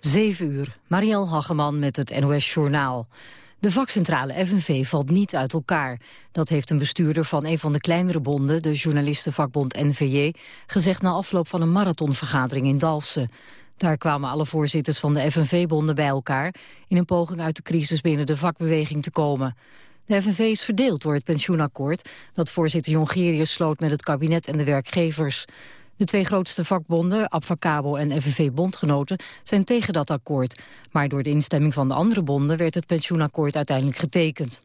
7 uur, Marielle Hageman met het NOS Journaal. De vakcentrale FNV valt niet uit elkaar. Dat heeft een bestuurder van een van de kleinere bonden, de journalistenvakbond NVJ, gezegd na afloop van een marathonvergadering in Dalfsen. Daar kwamen alle voorzitters van de FNV-bonden bij elkaar in een poging uit de crisis binnen de vakbeweging te komen. De FNV is verdeeld door het pensioenakkoord dat voorzitter Jongerius sloot met het kabinet en de werkgevers. De twee grootste vakbonden, Abfacabo en FNV-bondgenoten, zijn tegen dat akkoord. Maar door de instemming van de andere bonden werd het pensioenakkoord uiteindelijk getekend.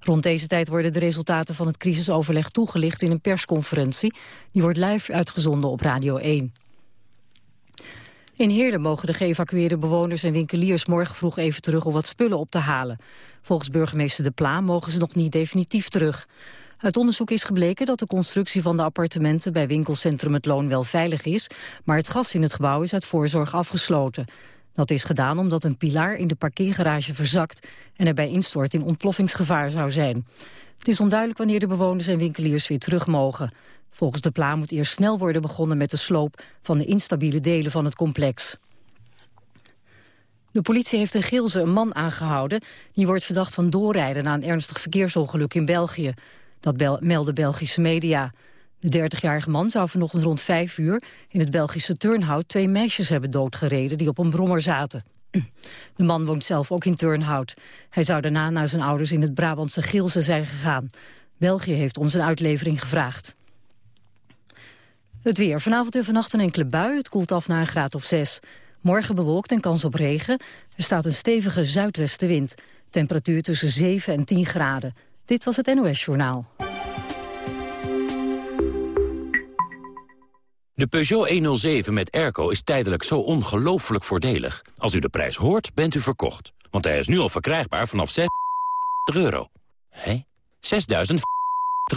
Rond deze tijd worden de resultaten van het crisisoverleg toegelicht in een persconferentie. Die wordt live uitgezonden op Radio 1. In Heerlen mogen de geëvacueerde bewoners en winkeliers morgen vroeg even terug om wat spullen op te halen. Volgens burgemeester De Pla mogen ze nog niet definitief terug. Uit onderzoek is gebleken dat de constructie van de appartementen bij winkelcentrum Het Loon wel veilig is, maar het gas in het gebouw is uit voorzorg afgesloten. Dat is gedaan omdat een pilaar in de parkeergarage verzakt en er bij instorting ontploffingsgevaar zou zijn. Het is onduidelijk wanneer de bewoners en winkeliers weer terug mogen. Volgens de plan moet eerst snel worden begonnen met de sloop van de instabiele delen van het complex. De politie heeft in Geelse een man aangehouden. Die wordt verdacht van doorrijden na een ernstig verkeersongeluk in België. Dat melden Belgische media. De 30-jarige man zou vanochtend rond 5 uur in het Belgische Turnhout twee meisjes hebben doodgereden die op een brommer zaten. De man woont zelf ook in Turnhout. Hij zou daarna naar zijn ouders in het Brabantse Gilse zijn gegaan. België heeft om zijn uitlevering gevraagd. Het weer. Vanavond en vannacht een enkele bui. Het koelt af naar een graad of 6. Morgen bewolkt en kans op regen. Er staat een stevige zuidwestenwind. Temperatuur tussen 7 en 10 graden. Dit was het NOS Journaal. De Peugeot 107 met airco is tijdelijk zo ongelooflijk voordelig. Als u de prijs hoort, bent u verkocht. Want hij is nu al verkrijgbaar vanaf 6 euro. Hé? 6.000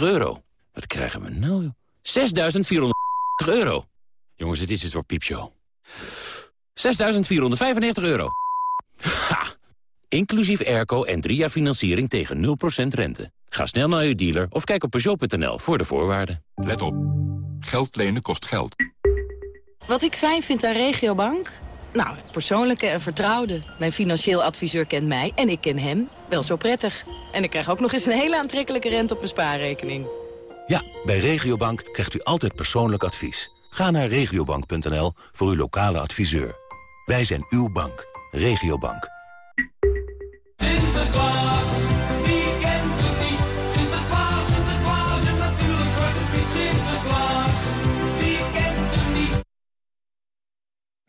euro. Wat krijgen we nou? 6.400 euro. Jongens, dit is iets voor piepshow. 6.495 euro. Ha! Inclusief airco en drie jaar financiering tegen 0% rente. Ga snel naar uw dealer of kijk op Peugeot.nl voor de voorwaarden. Let op. Geld lenen kost geld. Wat ik fijn vind aan Regiobank? Nou, het persoonlijke en vertrouwde. Mijn financieel adviseur kent mij en ik ken hem wel zo prettig. En ik krijg ook nog eens een hele aantrekkelijke rente op mijn spaarrekening. Ja, bij Regiobank krijgt u altijd persoonlijk advies. Ga naar regiobank.nl voor uw lokale adviseur. Wij zijn uw bank. Regiobank.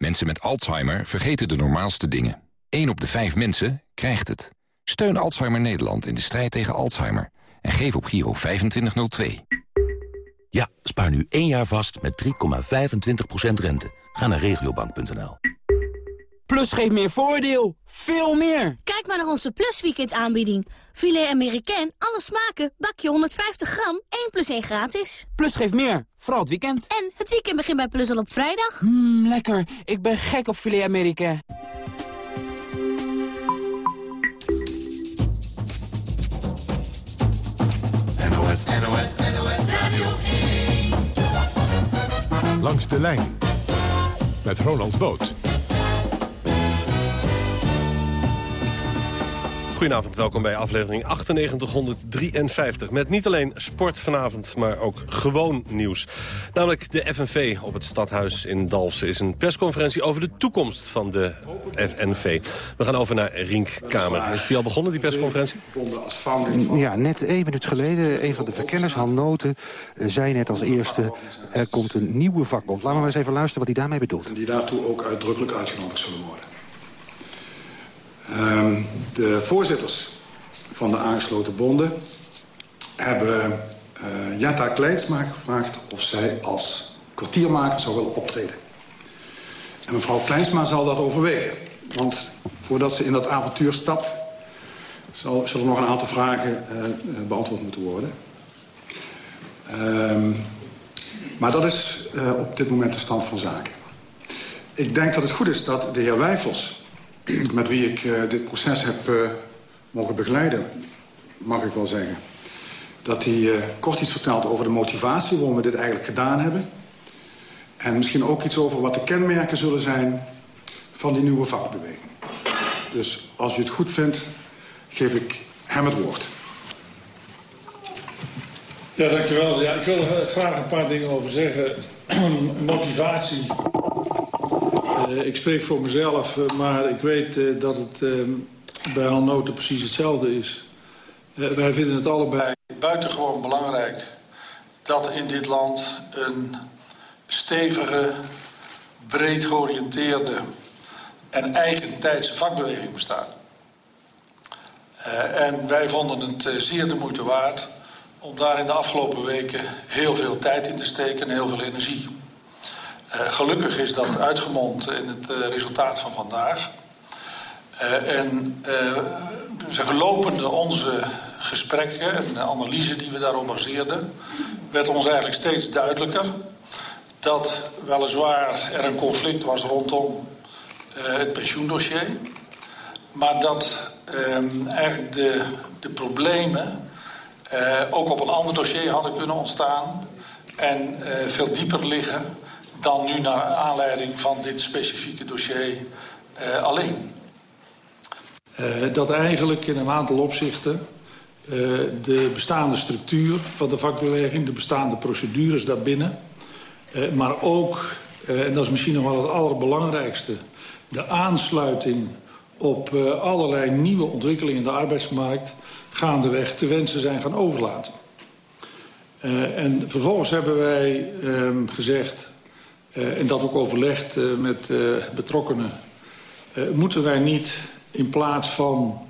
Mensen met Alzheimer vergeten de normaalste dingen. 1 op de 5 mensen krijgt het. Steun Alzheimer Nederland in de strijd tegen Alzheimer. En geef op Giro 2502. Ja, spaar nu één jaar vast met 3,25% rente. Ga naar regiobank.nl. Plus geeft meer voordeel. Veel meer. Kijk maar naar onze Plus Weekend aanbieding. Filet Amerikaan, alle smaken, bakje 150 gram, 1 plus 1 gratis. Plus geeft meer, vooral het weekend. En het weekend begint bij Plus al op vrijdag. Mmm, lekker. Ik ben gek op filet Amerikaan. NOS, NOS, NOS Radio 1. Langs de lijn met Ronald Boot. Goedenavond, welkom bij aflevering 9853. Met niet alleen sport vanavond, maar ook gewoon nieuws. Namelijk de FNV op het stadhuis in Dalfsen is een persconferentie over de toekomst van de FNV. We gaan over naar Rink Kamer. Is die al begonnen, die persconferentie? Ja, net één minuut geleden. Een van de verkenners, Han Noten, eh, zei net als eerste... er komt een nieuwe vakbond. Laten we maar eens even luisteren wat hij daarmee bedoelt. En die daartoe ook uitdrukkelijk uitgenodigd zullen worden. Ehm, de voorzitters van de aangesloten bonden hebben uh, Jetta Kleinsma gevraagd of zij als kwartiermaker zou willen optreden. En mevrouw Kleinsma zal dat overwegen. Want voordat ze in dat avontuur stapt... Zal, zullen nog een aantal vragen uh, beantwoord moeten worden. Um, maar dat is op dit moment de stand van zaken. Ik denk dat het goed is dat de heer Wijfels met wie ik uh, dit proces heb uh, mogen begeleiden, mag ik wel zeggen. Dat hij uh, kort iets vertelt over de motivatie waarom we dit eigenlijk gedaan hebben. En misschien ook iets over wat de kenmerken zullen zijn van die nieuwe vakbeweging. Dus als u het goed vindt, geef ik hem het woord. Ja, dankjewel. Ja, ik wil er graag een paar dingen over zeggen. Motivatie. Uh, ik spreek voor mezelf, uh, maar ik weet uh, dat het bij Hannoten precies hetzelfde is. wij vinden het allebei buitengewoon belangrijk dat in dit land een stevige, breed georiënteerde en eigentijdse vakbeweging bestaat. En wij vonden het zeer de moeite waard om daar in de afgelopen weken heel veel tijd in te steken en heel veel energie. Uh, gelukkig is dat uitgemond in het resultaat van vandaag. en zeggen, lopende onze gesprekken en de analyse die we daarop baseerden, werd ons eigenlijk steeds duidelijker dat weliswaar er een conflict was rondom het pensioendossier, maar dat um, eigenlijk de, de problemen ook op een ander dossier hadden kunnen ontstaan en veel dieper liggen dan nu naar aanleiding van dit specifieke dossier uh, alleen. dat eigenlijk in een aantal opzichten de bestaande structuur van de vakbeweging, de bestaande procedures daarbinnen, maar ook, en dat is misschien nog wel het allerbelangrijkste, de aansluiting op allerlei nieuwe ontwikkelingen in de arbeidsmarkt gaandeweg te wensen zijn gaan overlaten. En vervolgens hebben wij uh, gezegd, en dat ook overlegd met betrokkenen... moeten wij niet in plaats van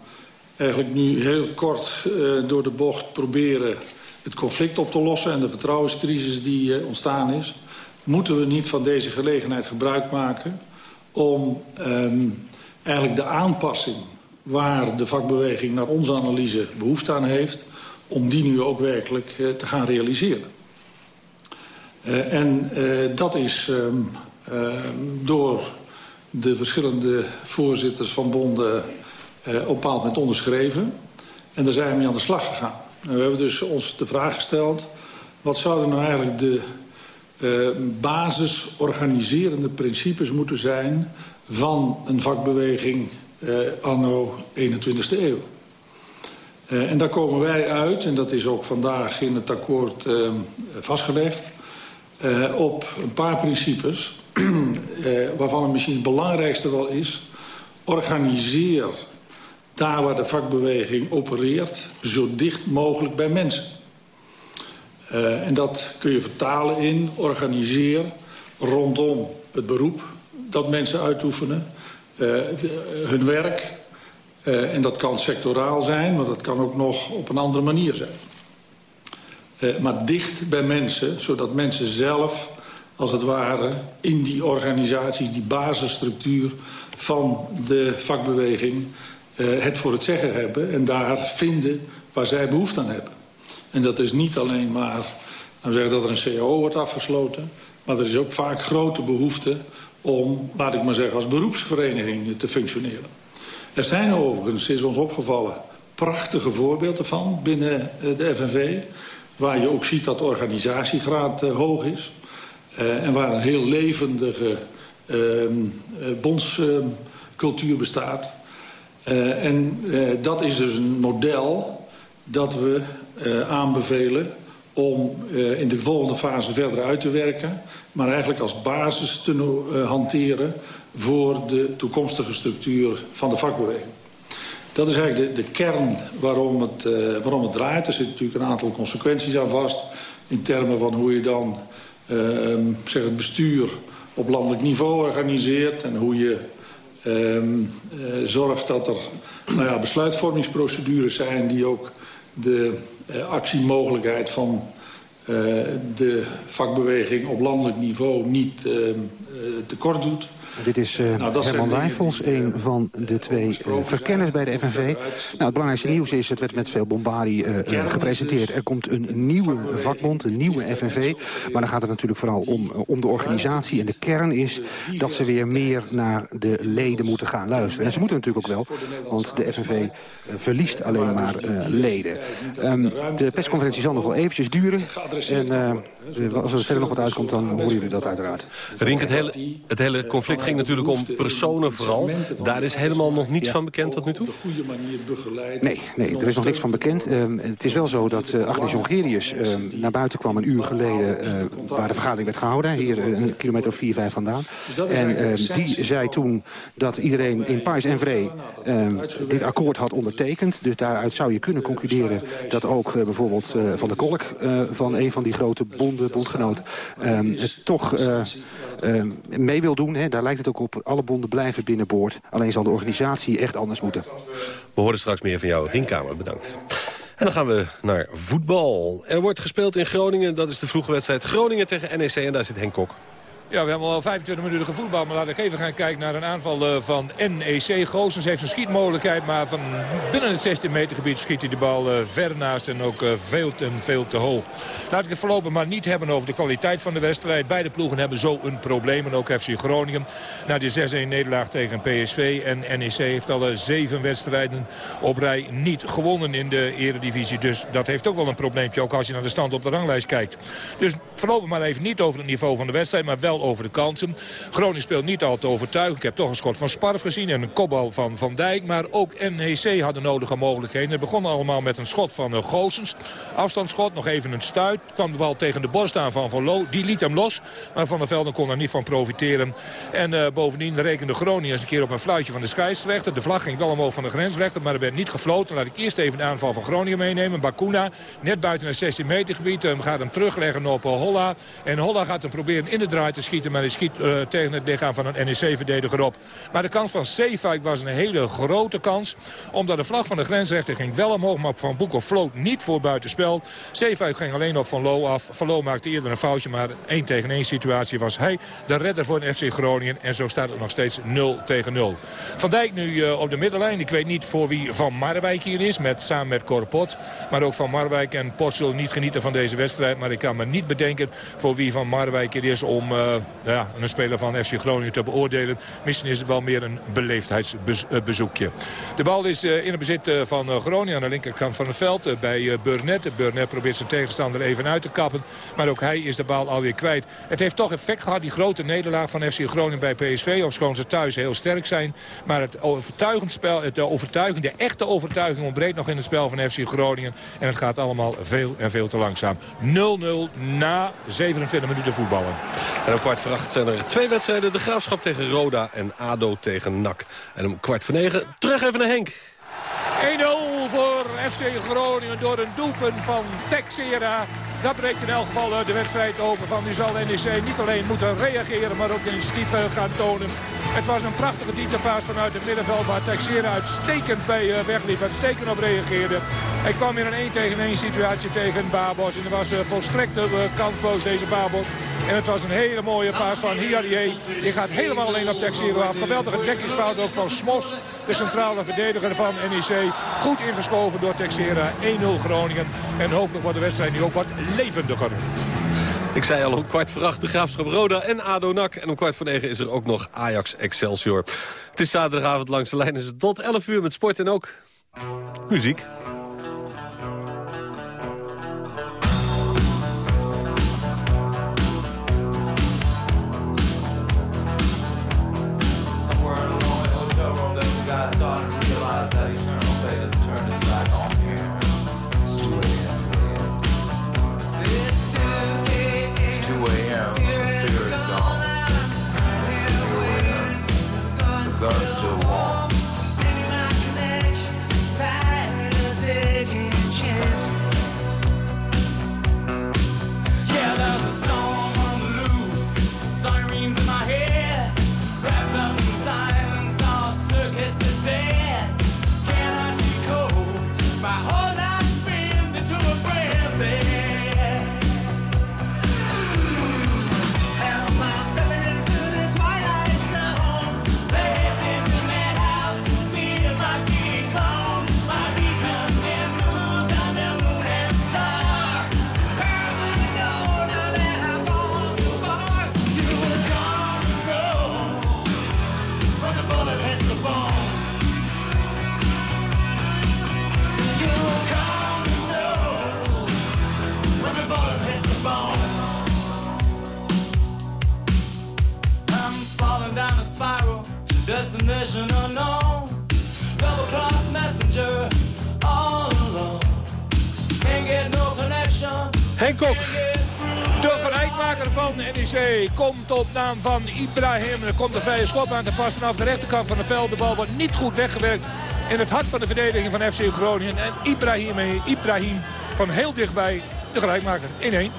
eigenlijk nu heel kort door de bocht proberen... het conflict op te lossen en de vertrouwenscrisis die ontstaan is... moeten we niet van deze gelegenheid gebruik maken om um, eigenlijk de aanpassing waar de vakbeweging naar onze analyse behoefte aan heeft... om die nu ook werkelijk te gaan realiseren. Uh, en uh, dat is door de verschillende voorzitters van bonden op een bepaald moment onderschreven. En daar zijn we mee aan de slag gegaan. En we hebben dus ons de vraag gesteld... wat zouden nou eigenlijk de basisorganiserende principes moeten zijn van een vakbeweging anno 21ste eeuw. En daar komen wij uit, en dat is ook vandaag in het akkoord vastgelegd... op een paar principes, waarvan het misschien het belangrijkste wel is... organiseer daar waar de vakbeweging opereert... zo dicht mogelijk bij mensen. en dat kun je vertalen in organiseer rondom het beroep dat mensen uitoefenen. Hun werk. En dat kan sectoraal zijn, maar dat kan ook nog op een andere manier zijn. Uh, maar dicht bij mensen, zodat mensen zelf, als het ware... in die organisaties, die basisstructuur van de vakbeweging... het voor het zeggen hebben en daar vinden waar zij behoefte aan hebben. En dat is niet alleen maar dan zeggen dat er een CAO wordt afgesloten... maar er is ook vaak grote behoefte om, laat ik maar zeggen, als beroepsvereniging te functioneren. Er zijn overigens, is ons opgevallen, prachtige voorbeelden van binnen eh, de FNV... waar je ook ziet dat de organisatiegraad uh, hoog is... Uh, en waar een heel levendige uh, bondscultuur bestaat. en dat is dus een model dat we aanbevelen om in de volgende fase verder uit te werken... maar eigenlijk als basis te hanteren voor de toekomstige structuur van de vakbeweging. Dat is eigenlijk de, de kern waarom het, uh, waarom het draait. Er zitten natuurlijk een aantal consequenties aan vast... in termen van hoe je dan zeg het bestuur op landelijk niveau organiseert... en hoe je zorgt dat er nou ja, besluitvormingsprocedures zijn... die ook de actiemogelijkheid van de vakbeweging op landelijk niveau niet uh, tekort doet. Dit is uh, nou, Herman Wijfels, een van de twee uh, verkenners bij de FNV. Nou, het belangrijkste nieuws is, het werd met veel bombardie uh, gepresenteerd. Er komt een nieuwe vakbond, een nieuwe FNV. Maar dan gaat het natuurlijk vooral om, om de organisatie. En de kern is dat ze weer meer naar de leden moeten gaan luisteren. En ze moeten natuurlijk ook wel, want de FNV verliest alleen maar leden. Um, de persconferentie zal nog wel eventjes duren. En als er verder nog wat uitkomt, dan horen jullie dat uiteraard. Rink, het hele, het hele conflict ging natuurlijk om personen vooral. Daar is helemaal nog niets van bekend tot nu toe? goede manier begeleid. Nee, nee, er is nog niks van bekend. Ehm, het is wel zo dat uh, Agnes Jongerius ehm, naar buiten kwam een uur geleden... Uh, waar de vergadering werd gehouden, hier uh, een kilometer of vier, vijf vandaan. en ehm, die zei toen dat iedereen in Pais en Vree dit akkoord had ondertekend. Dus daaruit zou je kunnen concluderen dat ook bijvoorbeeld Van de Kolk... van een van die grote bonden, bondgenoten, toch mee wil doen. Hè. Daar lijkt het ook op. Alle bonden blijven binnenboord. Alleen zal de organisatie echt anders moeten. We horen straks meer van jou. Rienkamer, bedankt. En dan gaan we naar voetbal. Er wordt gespeeld in Groningen. Dat is de vroege wedstrijd Groningen tegen NEC. En daar zit Henk Kok. Ja, we hebben al 25 minuten gevoetbald. Maar laten we even gaan kijken naar een aanval eh, van NEC. Goossens heeft een schietmogelijkheid. Maar van binnen het 16 meter gebied schiet hij de bal uh, ver naast. En ook uh, veel en veel te hoog. Laat ik het voorlopig maar niet hebben over de kwaliteit van de wedstrijd. Beide ploegen hebben zo een probleem. En ook FC Groningen. Na die 6-1 nederlaag tegen PSV. En NEC heeft al zeven wedstrijden op rij niet gewonnen in de eredivisie. Dus dat heeft ook wel een probleempje. Ook als je naar de stand op de ranglijst kijkt. Dus voorlopig maar even niet over het niveau van de wedstrijd. Maar wel over de kansen. Groningen speelt niet altijd overtuigend. Ik heb toch een schot van Sparf gezien en een kopbal van Van Dijk. Maar ook NEC had de nodige mogelijkheden. Het begon allemaal met een schot van uh, Goossens. Afstandsschot, nog even een stuit. Kwam de bal tegen de borst aan van Van Loo. Die liet hem los. Maar Van der Velden kon er niet van profiteren. En uh, bovendien rekende Groningen eens een keer op een fluitje van de scheidsrechter. De vlag ging wel omhoog van de grensrechter, maar er werd niet gefloten. Laat ik eerst even de aanval van Groningen meenemen. Bakuna, net buiten het 16 meter gebied. Um, gaat hem terugleggen op Holla. En Holla gaat hem proberen in de draai te schieten. Maar hij schiet uh, tegen het lichaam van een NEC-verdediger op. Maar de kans van Zeefuik was een hele grote kans. Omdat de vlag van de grensrechter ging wel omhoog. Maar Van Boekel floot niet voor buitenspel. Zeefuik ging alleen op Van Loo af. Van Loo maakte eerder een foutje. Maar 1 tegen 1 situatie was hij de redder voor FC Groningen. En zo staat het nog steeds 0 tegen 0. Van Dijk nu uh, op de middenlijn. Ik weet niet voor wie Van Marwijk hier is. Met, samen met Korpot. Maar ook Van Marwijk en Pot zullen niet genieten van deze wedstrijd. Maar ik kan me niet bedenken voor wie Van Marwijk hier is om... Uh, ja, een speler van FC Groningen te beoordelen. Misschien is het wel meer een beleefdheidsbezoekje. De bal is in het bezit van Groningen aan de linkerkant van het veld bij Burnett. Burnett probeert zijn tegenstander even uit te kappen. Maar ook hij is de bal alweer kwijt. Het heeft toch effect gehad, die grote nederlaag van FC Groningen bij PSV. Ofschoon ze thuis heel sterk zijn. Maar het overtuigend spel, het overtuiging, de echte overtuiging ontbreekt nog in het spel van FC Groningen. En het gaat allemaal veel en veel te langzaam. 0-0 na 27 minuten voetballen. En om kwart voor zijn er twee wedstrijden. De Graafschap tegen Roda en ADO tegen NAC. En om kwart voor negen terug even naar Henk. 1-0 voor FC Groningen door een doelpunt van Texera. Dat breekt in elk geval de wedstrijd open. Van nu zal NEC niet alleen moeten reageren, maar ook initiatief gaan tonen. Het was een prachtige dieptepaas vanuit het middenveld waar Texera uitstekend bij wegliep. Uitstekend op reageerde. Hij kwam in een 1 tegen 1 situatie tegen Babos. En er was volstrekt kansloos deze Babos. En het was een hele mooie paas van Hiarie. Die gaat helemaal alleen op Texera. Geweldige dekkingsfout ook van Smos. De centrale verdediger van NEC. Goed ingeschoven door Texera. 1-0 Groningen. En hopelijk wordt de wedstrijd nu ook wat levendiger. Ik zei al om kwart voor de Graafschap Roda en ADO NAC. En om kwart voor negen is er ook nog Ajax Excelsior. Het is zaterdagavond langs de lijn. Is het tot 11 uur met sport en ook muziek. stars Destination unknown. Double cross messenger. All alone. Can't get no connection. Henk Kok. De gelijkmaker van NEC komt op naam van Ibrahim. Er komt een vrije schop aan te pas vanaf de rechterkant van het veld. De bal wordt niet goed weggewerkt in het hart van de verdediging van FC Groningen. En Ibrahim, Ibrahim van heel dichtbij de gelijkmaker. 1-1.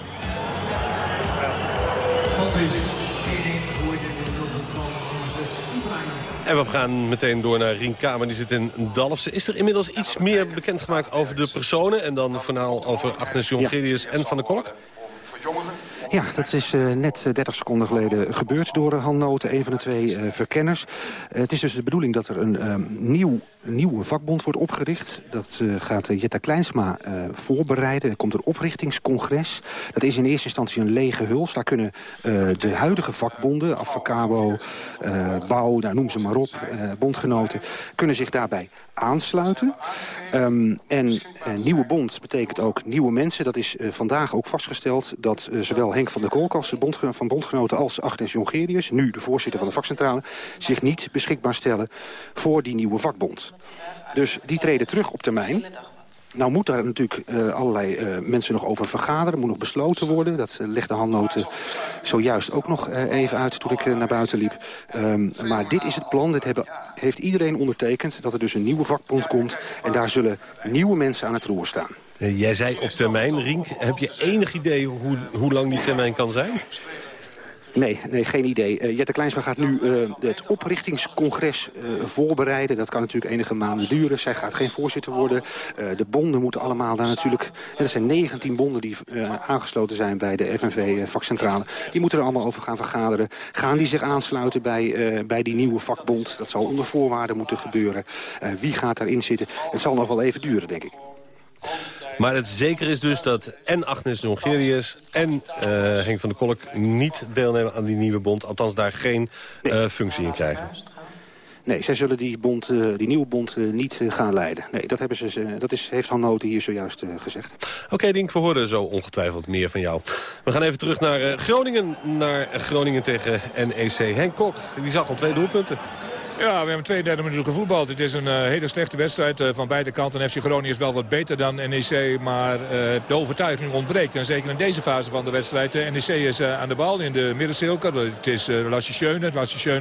En we gaan meteen door naar Rien Kamer, die zit in Dalfsen. Is er inmiddels iets meer bekendgemaakt over de personen... en dan vooral over Agnes Jongerius en Van der Kolk? Ja, dat is uh, net 30 seconden geleden gebeurd door uh, Han Noten, een van de twee uh, verkenners. het is dus de bedoeling dat er een um, nieuw, nieuwe vakbond wordt opgericht. Dat gaat Jetta Kleinsma voorbereiden. Er komt een oprichtingscongres. Dat is in eerste instantie een lege huls. Daar kunnen de huidige vakbonden, Avacabo, Bouw, nou, noem ze maar op, bondgenoten... kunnen zich daarbij aansluiten. Um, en een nieuwe bond betekent ook nieuwe mensen. Dat is vandaag ook vastgesteld dat zowel Henk van der Kolk als de van bondgenoten... als Agnes Jongerius, nu de voorzitter van de vakcentrale... zich niet beschikbaar stellen voor die nieuwe vakbond. Dus die treden terug op termijn. Nou moet daar natuurlijk uh, allerlei uh, mensen nog over vergaderen. moet nog besloten worden. Dat uh, legt de handnoten zojuist ook nog even uit toen ik naar buiten liep. Um, maar dit is het plan. Dit hebben, heeft iedereen ondertekend. Dat er dus een nieuwe vakbond komt. En daar zullen nieuwe mensen aan het roer staan. Jij zei op termijn, Rink. Heb je enig idee hoe, hoe lang die termijn kan zijn? Nee, nee, geen idee. Uh, Jette Kleinsma gaat nu uh, het oprichtingscongres uh, voorbereiden. Dat kan natuurlijk enige maanden duren. Zij gaat geen voorzitter worden. de bonden moeten allemaal daar natuurlijk... er zijn 19 bonden die aangesloten zijn bij de FNV-vakcentrale. Die moeten er allemaal over gaan vergaderen. Gaan die zich aansluiten bij, bij die nieuwe vakbond? Dat zal onder voorwaarden moeten gebeuren. wie gaat daarin zitten? Het zal nog wel even duren, denk ik. Maar het zeker is dus dat en Agnes Jongerius en uh, Henk van der Kolk niet deelnemen aan die nieuwe bond. Althans daar geen uh, functie in krijgen. Nee, zij zullen die, bond, uh, die nieuwe bond niet gaan leiden. Nee, dat, hebben ze, dat is, heeft Han Noten hier zojuist gezegd. Oké, okay, Dink, we horen zo ongetwijfeld meer van jou. We gaan even terug naar Groningen, naar Groningen tegen NEC. Henk Kok, die zag al twee doelpunten. Ja, we hebben 32 minuten gevoetbald. Het is een uh, hele slechte wedstrijd uh, van beide kanten. FC Groningen is wel wat beter dan NEC, maar uh, de overtuiging ontbreekt. En zeker in deze fase van de wedstrijd. NEC is aan de bal in de middencirkel. Het is uh, Lassie Schöne. Lassie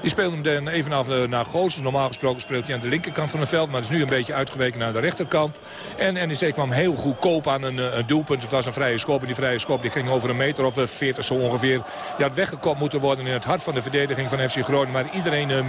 die speelt hem dan even af naar Goos. Normaal gesproken speelt hij aan de linkerkant van het veld. Maar is nu een beetje uitgeweken naar de rechterkant. En NEC kwam heel goedkoop aan een, doelpunt. Het was een vrije schop. En die vrije schop die ging over een meter of 40 zo ongeveer. Die had weggekopt moeten worden in het hart van de verdediging van FC Groningen. Maar iedereen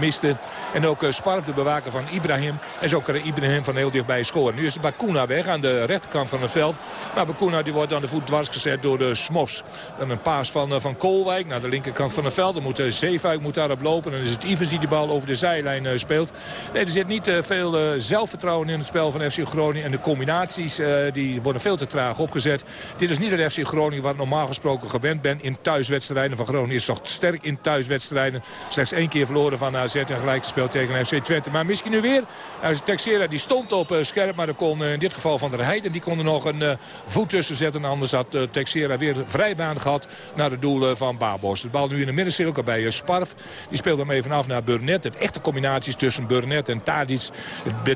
en ook uh, Sparp, de bewaker van Ibrahim. En zo kan Ibrahim van heel dichtbij scoren. Nu is Bakuna weg aan de rechterkant van het veld. Maar Bakuna die wordt aan de voet dwars gezet door de Smos. Dan een paas van, uh, van Koolwijk naar de linkerkant van het veld. Dan moet uh, Zeefuik moet daarop lopen. Dan is het Ivers die de bal over de zijlijn speelt. Nee, er zit niet veel zelfvertrouwen in het spel van FC Groningen. En de combinaties die worden veel te traag opgezet. Dit is niet het FC Groningen wat normaal gesproken gewend ben in thuiswedstrijden. Van Groningen is toch sterk in thuiswedstrijden. Slechts één keer verloren van AZ gelijk gespeeld tegen FC Twente. Maar misschien nu weer. Nou, Texera die stond op uh, scherp, maar er kon uh, in dit geval Van der Heijden. Die kon er nog een uh, voet tussen zetten. Anders had Texera weer vrijbaan gehad naar het doel van Babos. De bal nu in de middencirkel bij Sparf. Die speelt hem even af naar Burnett. Het echte combinaties tussen Burnett en Tadic.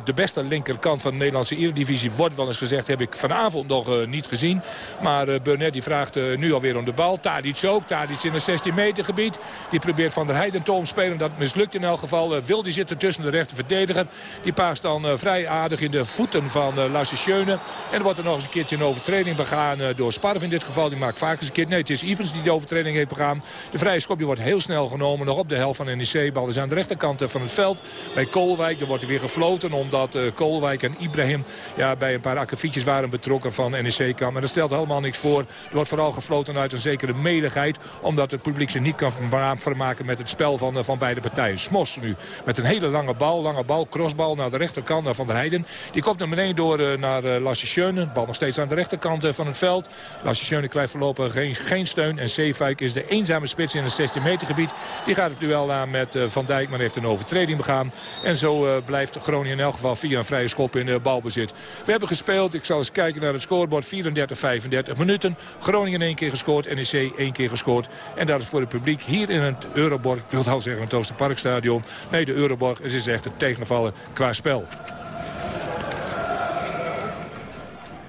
De beste linkerkant van de Nederlandse Eredivisie wordt wel eens gezegd. Heb ik vanavond nog niet gezien. Maar Burnett die vraagt nu alweer om de bal. Tadic ook. Tadic in het 16 meter gebied. Die probeert Van der Heijden te omspelen. Dat mislukt in elk geval. Uh, Wildi zit er tussen de rechter verdediger. Die paast dan uh, vrij aardig in de voeten van uh. En er wordt er nog eens een keertje een overtreding begaan door Sparf in dit geval. Die maakt vaak eens een keer. Nee, het is Ivers die de overtreding heeft begaan. De vrije schop die wordt heel snel genomen. Nog op de helft van NEC. Bal is aan de rechterkant van het veld. Bij Koolwijk. Er wordt er weer gefloten omdat Koolwijk en Ibrahim ja, bij een paar akkefietjes waren betrokken van NEC-kamp. Maar dat stelt helemaal niks voor. Er wordt vooral gefloten uit een zekere medigheid. Omdat het publiek zich niet kan vermaken met het spel van, van beide partijen. Smos nu met een hele lange bal. Lange bal, crossbal naar de rechterkant naar Van der Heijden. Die komt naar beneden door uh, naar uh. Bal nog steeds aan de rechterkant van het veld. Lasse krijgt voorlopig geen, geen steun. En Zeefuik is de eenzame spits in het 16 meter gebied. Die gaat het duel aan met Van Dijk, maar heeft een overtreding begaan. En zo blijft Groningen in elk geval via een vrije schop in balbezit. We hebben gespeeld, ik zal eens kijken naar het scorebord, 34, 35 minuten. Groningen één keer gescoord, NEC één keer gescoord. En dat is voor het publiek hier in het Euroborg, ik wil het al zeggen het Oosterparkstadion, Nee, de Euroborg is echt een tegenvallen qua spel.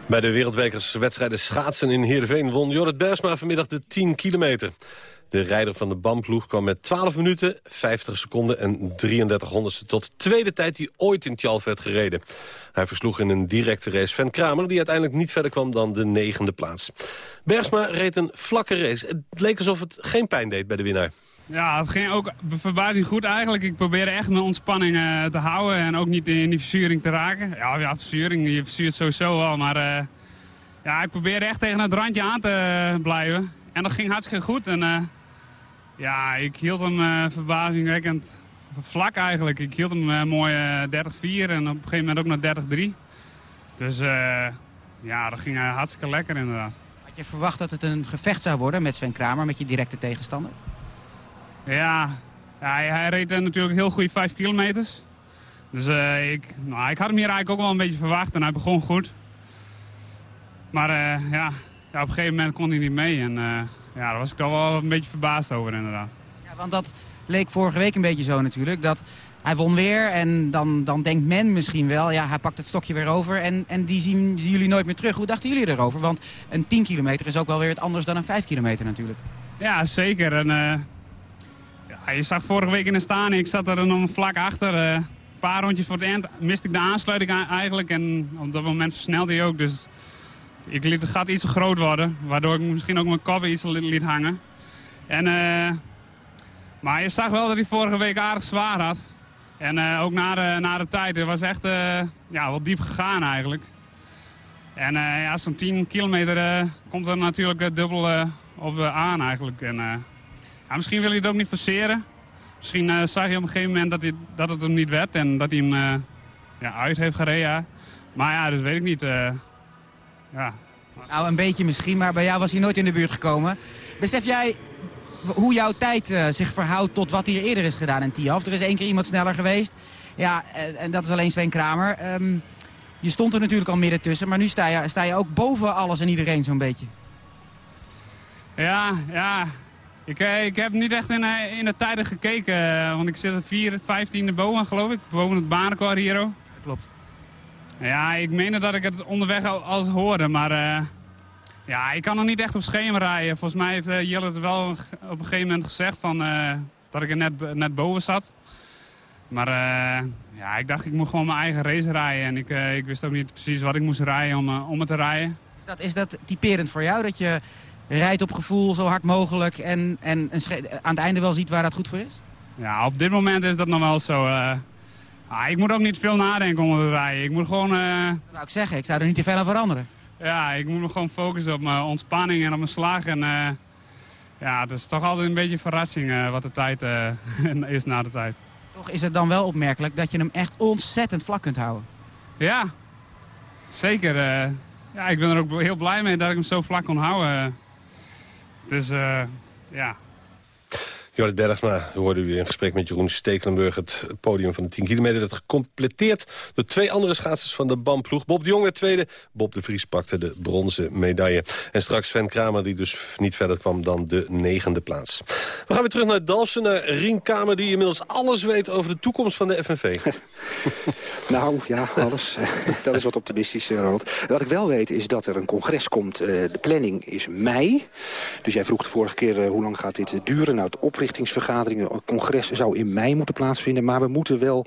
Bij de wereldbekerswedstrijden schaatsen in Heerenveen won Jorrit Bersma vanmiddag de 10 kilometer. De rijder van de BAM-ploeg kwam met 12 minuten, 50 seconden en 33 honderdste tot tweede tijd die ooit in Tjalf werd gereden. Hij versloeg in een directe race Van Kramer, die uiteindelijk niet verder kwam dan de negende plaats. Bersma reed een vlakke race. Het leek alsof het geen pijn deed bij de winnaar. Ja, het ging ook verbazing goed eigenlijk. Ik probeerde echt mijn ontspanning uh, te houden en ook niet in die verzuring te raken. Ja, ja verzuring, je verzuurt sowieso wel, maar uh, ja, ik probeerde echt tegen het randje aan te blijven. En dat ging hartstikke goed. En uh, ja, ik hield hem verbazingwekkend vlak eigenlijk. Ik hield hem mooi 30-4 en op een gegeven moment ook naar 30-3. Dus ja, dat ging hartstikke lekker inderdaad. Had je verwacht dat het een gevecht zou worden met Sven Kramer, met je directe tegenstander? Ja, ja hij, reed natuurlijk heel goede 5 kilometers. Dus uh, ik, nou, ik had hem hier eigenlijk ook wel een beetje verwacht en hij begon goed. Maar uh, ja, ja, op een gegeven moment kon hij niet mee en uh, ja, daar was ik toch wel een beetje verbaasd over inderdaad. Ja, want dat leek vorige week een beetje zo natuurlijk, dat hij won weer en dan, dan denkt men misschien wel, ja, hij pakt het stokje weer over en, en die zien, zien jullie nooit meer terug. Hoe dachten jullie erover? Want een 10 kilometer is ook wel weer wat anders dan een 5 kilometer natuurlijk. Ja, zeker. En, je zag vorige week in de staan, ik zat er dan vlak achter. Uh, een paar rondjes voor het eind miste ik de aansluiting eigenlijk. En op dat moment versnelde hij ook. Dus ik liet het gat iets groot worden. Waardoor ik misschien ook mijn kop iets liet hangen. En, uh, maar je zag wel dat hij vorige week aardig zwaar had. En uh, ook na de, de tijd. Het was echt ja, wel diep gegaan eigenlijk. En ja, zo'n 10 kilometer komt er natuurlijk dubbel op aan eigenlijk. En, ja, misschien wil hij het ook niet forceren. Misschien uh, zag je op een gegeven moment dat, hij, dat het hem niet werd en dat hij hem uh, ja, uit heeft gereden. Maar ja, dat weet ik niet. Uh, ja. Nou, een beetje misschien, maar bij jou was hij nooit in de buurt gekomen. Besef jij hoe jouw tijd zich verhoudt tot wat hier eerder is gedaan in Tiaf? Er is één keer iemand sneller geweest. Ja, en dat is alleen Sven Kramer. Um, je stond er natuurlijk al midden tussen, maar nu sta je, sta je ook boven alles en iedereen zo'n beetje. Ja, ja, ik, ik, heb niet echt in, in de tijden gekeken, want ik zit er 4, 15e boven, geloof ik. Boven het banenkor hier. Dat klopt. Ja, ik meende dat ik het onderweg al, al hoorde, maar uh, ja, ik kan nog niet echt op schema rijden. Volgens mij heeft uh, Jelle het wel op een gegeven moment gezegd van, uh, dat ik er net, net boven zat. Maar ja, ik dacht ik moet gewoon mijn eigen race rijden en ik, ik wist ook niet precies wat ik moest rijden om, om het te rijden. Is dat, is dat typerend voor jou, dat je rijdt op gevoel zo hard mogelijk en, en, aan het einde wel ziet waar dat goed voor is? Ja, op dit moment is dat nog wel zo. Uh, ah, ik moet ook niet veel nadenken om te rijden. Ik moet gewoon... Uh... Dat zou ik zeggen, ik zou er niet te veel aan veranderen. Ja, ik moet me gewoon focussen op mijn ontspanning en op mijn slag. En, uh, ja, het is toch altijd een beetje een verrassing wat de tijd is na de tijd. Toch is het dan wel opmerkelijk dat je hem echt ontzettend vlak kunt houden. Ja, zeker. ja, ik ben er ook heel blij mee dat ik hem zo vlak kon houden. Dus uh, ja. Jorrit Bergsma, we hoorden u in gesprek met Jeroen Stekelenburg... het podium van de 10 kilometer. Dat gecompleteerd door twee andere schaatsers van de BAM-ploeg. Bob de Jonge tweede, Bob de Vries pakte de bronzen medaille. En straks Sven Kramer, die dus niet verder kwam dan de negende plaats. We gaan weer terug naar Dalfsen, naar Rien Kamer... die inmiddels alles weet over de toekomst van de FNV. nou, ja, alles. dat is wat optimistisch, eh, Ronald. Wat ik wel weet is dat er een congres komt. Uh, de planning is mei. Dus jij vroeg de vorige keer uh, hoe lang gaat dit duren. Nou, oprichten oprichtingsvergadering, het congres zou in mei moeten plaatsvinden. Maar we moeten wel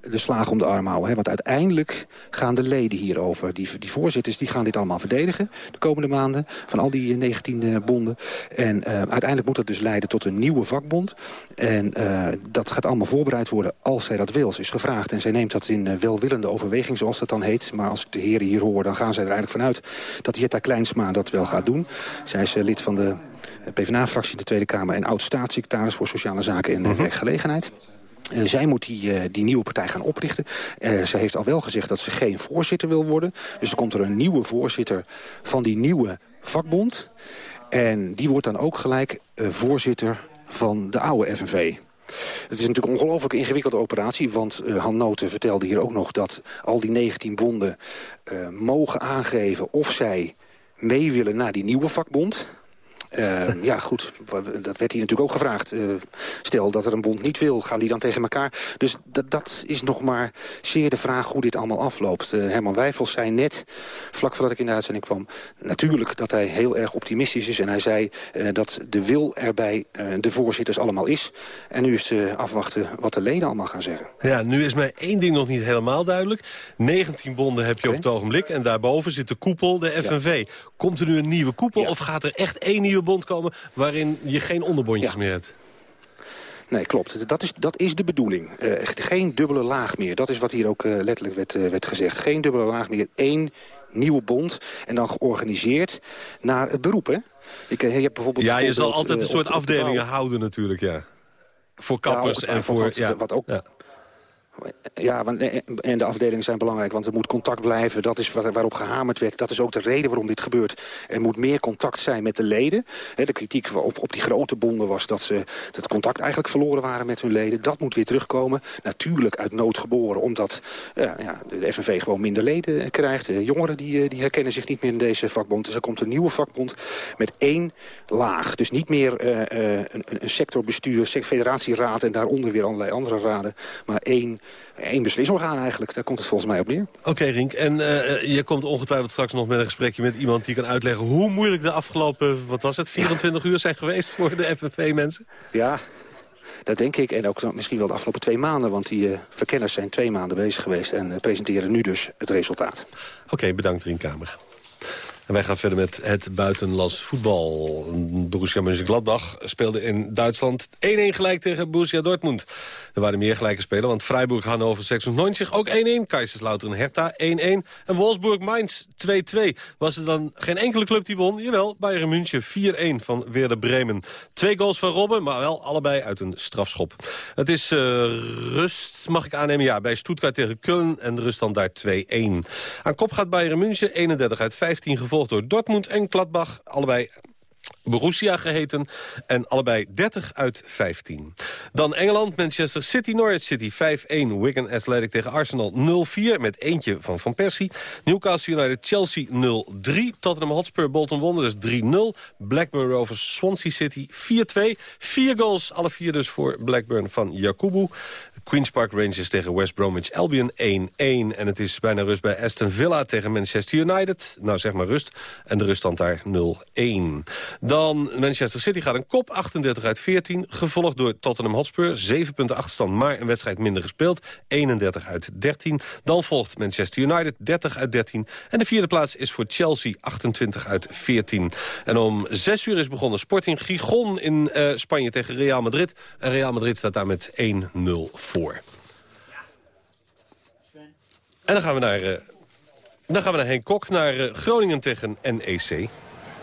de slagen om de arm houden. Hè? Want uiteindelijk gaan de leden hierover. Die, die voorzitters die gaan dit allemaal verdedigen de komende maanden. Van al die 19 uh, bonden. En uh, uiteindelijk moet dat dus leiden tot een nieuwe vakbond. En uh, dat gaat allemaal voorbereid worden als zij dat wil. Ze is gevraagd en zij neemt dat in welwillende overweging zoals dat dan heet. Maar als ik de heren hier hoor dan gaan zij er eigenlijk vanuit dat Jetta Kleinsma dat wel gaat doen. Zij is lid van de PvdA-fractie in de Tweede Kamer... en oud-staatssecretaris voor Sociale Zaken en Werkgelegenheid. Zij moet die, uh, die nieuwe partij gaan oprichten. Uh, ze heeft al wel gezegd dat ze geen voorzitter wil worden. Dus er komt er een nieuwe voorzitter van die nieuwe vakbond. En die wordt dan ook gelijk voorzitter van de oude FNV. Het is natuurlijk een ongelooflijk ingewikkelde operatie. Want Han Noten vertelde hier ook nog dat al die 19 bonden mogen aangeven of zij mee willen naar die nieuwe vakbond. Eh, ja, goed, dat werd hier natuurlijk ook gevraagd. Eh, stel dat er een bond niet wil, gaan die dan tegen elkaar? Dus dat, dat is nog maar zeer de vraag hoe dit allemaal afloopt. Eh, Herman Wijfels zei net, vlak voordat ik in de uitzending kwam... natuurlijk dat hij heel erg optimistisch is. En hij zei eh, dat de wil er bij de voorzitters allemaal is. En nu is het afwachten wat de leden allemaal gaan zeggen. Ja, nu is mij één ding nog niet helemaal duidelijk. 19 bonden heb je op het ogenblik en daarboven zit de koepel, de FNV. Komt er nu een nieuwe koepel of gaat er echt één nieuwe bond komen... waarin je geen onderbondjes meer hebt? Nee, klopt. Dat is, dat is de bedoeling. Eh, geen dubbele laag meer. Dat is wat hier ook eh, letterlijk werd, eh, werd gezegd. Geen dubbele laag meer. Eén nieuwe bond. En dan georganiseerd naar het beroep, hè? Ik, je hebt bijvoorbeeld Ja, je zal altijd een soort op- afdelingen houden natuurlijk, ja. Voor kappers en voor... Ja. wat ook- ja. Ja, want, eh, en de afdelingen zijn belangrijk, want er moet contact blijven. Dat is waarop gehamerd werd. Dat is ook de reden waarom dit gebeurt. Er moet meer contact zijn met de leden. De kritiek op, die grote bonden was dat ze het contact eigenlijk verloren waren met hun leden. Dat moet weer terugkomen. Natuurlijk uit nood geboren, omdat eh, de FNV gewoon minder leden krijgt. Jongeren die, eh, herkennen zich niet meer in deze vakbond. Dus er komt een nieuwe vakbond met één laag. Dus niet meer eh, eh, een, sectorbestuur, sec- federatieraad en daaronder weer allerlei andere raden. Maar één, één beslisorgaan eigenlijk. Daar komt het volgens mij op neer. Oké, Rink. En eh, je komt ongetwijfeld straks nog met een gesprekje met iemand die kan uitleggen... hoe moeilijk de afgelopen, wat was het, 24 uur zijn geweest voor de FNV-mensen? Ja, dat denk ik. En ook misschien wel de afgelopen twee maanden. Want die eh, verkenners zijn twee maanden bezig geweest en eh, presenteren nu dus het resultaat. Oké, bedankt Rien Kamer. En wij gaan verder met het buitenlands voetbal. Borussia Mönchengladbach speelde in Duitsland 1-1 gelijk tegen Borussia Dortmund. Er waren meer gelijke spelen, want Freiburg, Hannover 96 ook 1-1. Kaiserslautern, Hertha 1-1. En Wolfsburg, Mainz 2-2. Was er dan geen enkele club die won? Jawel, Bayern München 4-1 van Werder Bremen. Twee goals van Robben, maar wel allebei uit een strafschop. Het is eh, rust, mag ik aannemen, ja, bij Stuttgart tegen Köln. En de ruststand daar 2-1. Aan kop gaat Bayern München 31 uit 15, gevolgd door Dortmund en Gladbach. Allebei Borussia geheten. En allebei 30 uit 15. Dan Engeland, Manchester City, Norwich City 5-1. Wigan Athletic tegen Arsenal 0-4 met eentje van Van Persie. Newcastle United Chelsea 0-3. Tottenham Hotspur Bolton Wanderers 3-0. Blackburn Rovers Swansea City 4-2. Vier goals, alle vier dus voor Blackburn van Jakubu. Queen's Park Rangers tegen West Bromwich Albion 1-1. En het is bijna rust bij Aston Villa tegen Manchester United. Nou, zeg maar rust. En de ruststand daar 0-1. Dan Manchester City gaat een kop, 38 uit 14. Gevolgd door Tottenham Hotspur, 7 punten achterstand, maar een wedstrijd minder gespeeld. 31 uit 13. Dan volgt Manchester United, 30 uit 13. En de vierde plaats is voor Chelsea, 28 uit 14. En om 6 uur is begonnen Sporting Gijon in eh, Spanje tegen Real Madrid. En Real Madrid staat daar met 1-0 voor. En dan gaan we naar, eh, dan gaan we naar Henk Kok, naar eh, Groningen tegen NEC.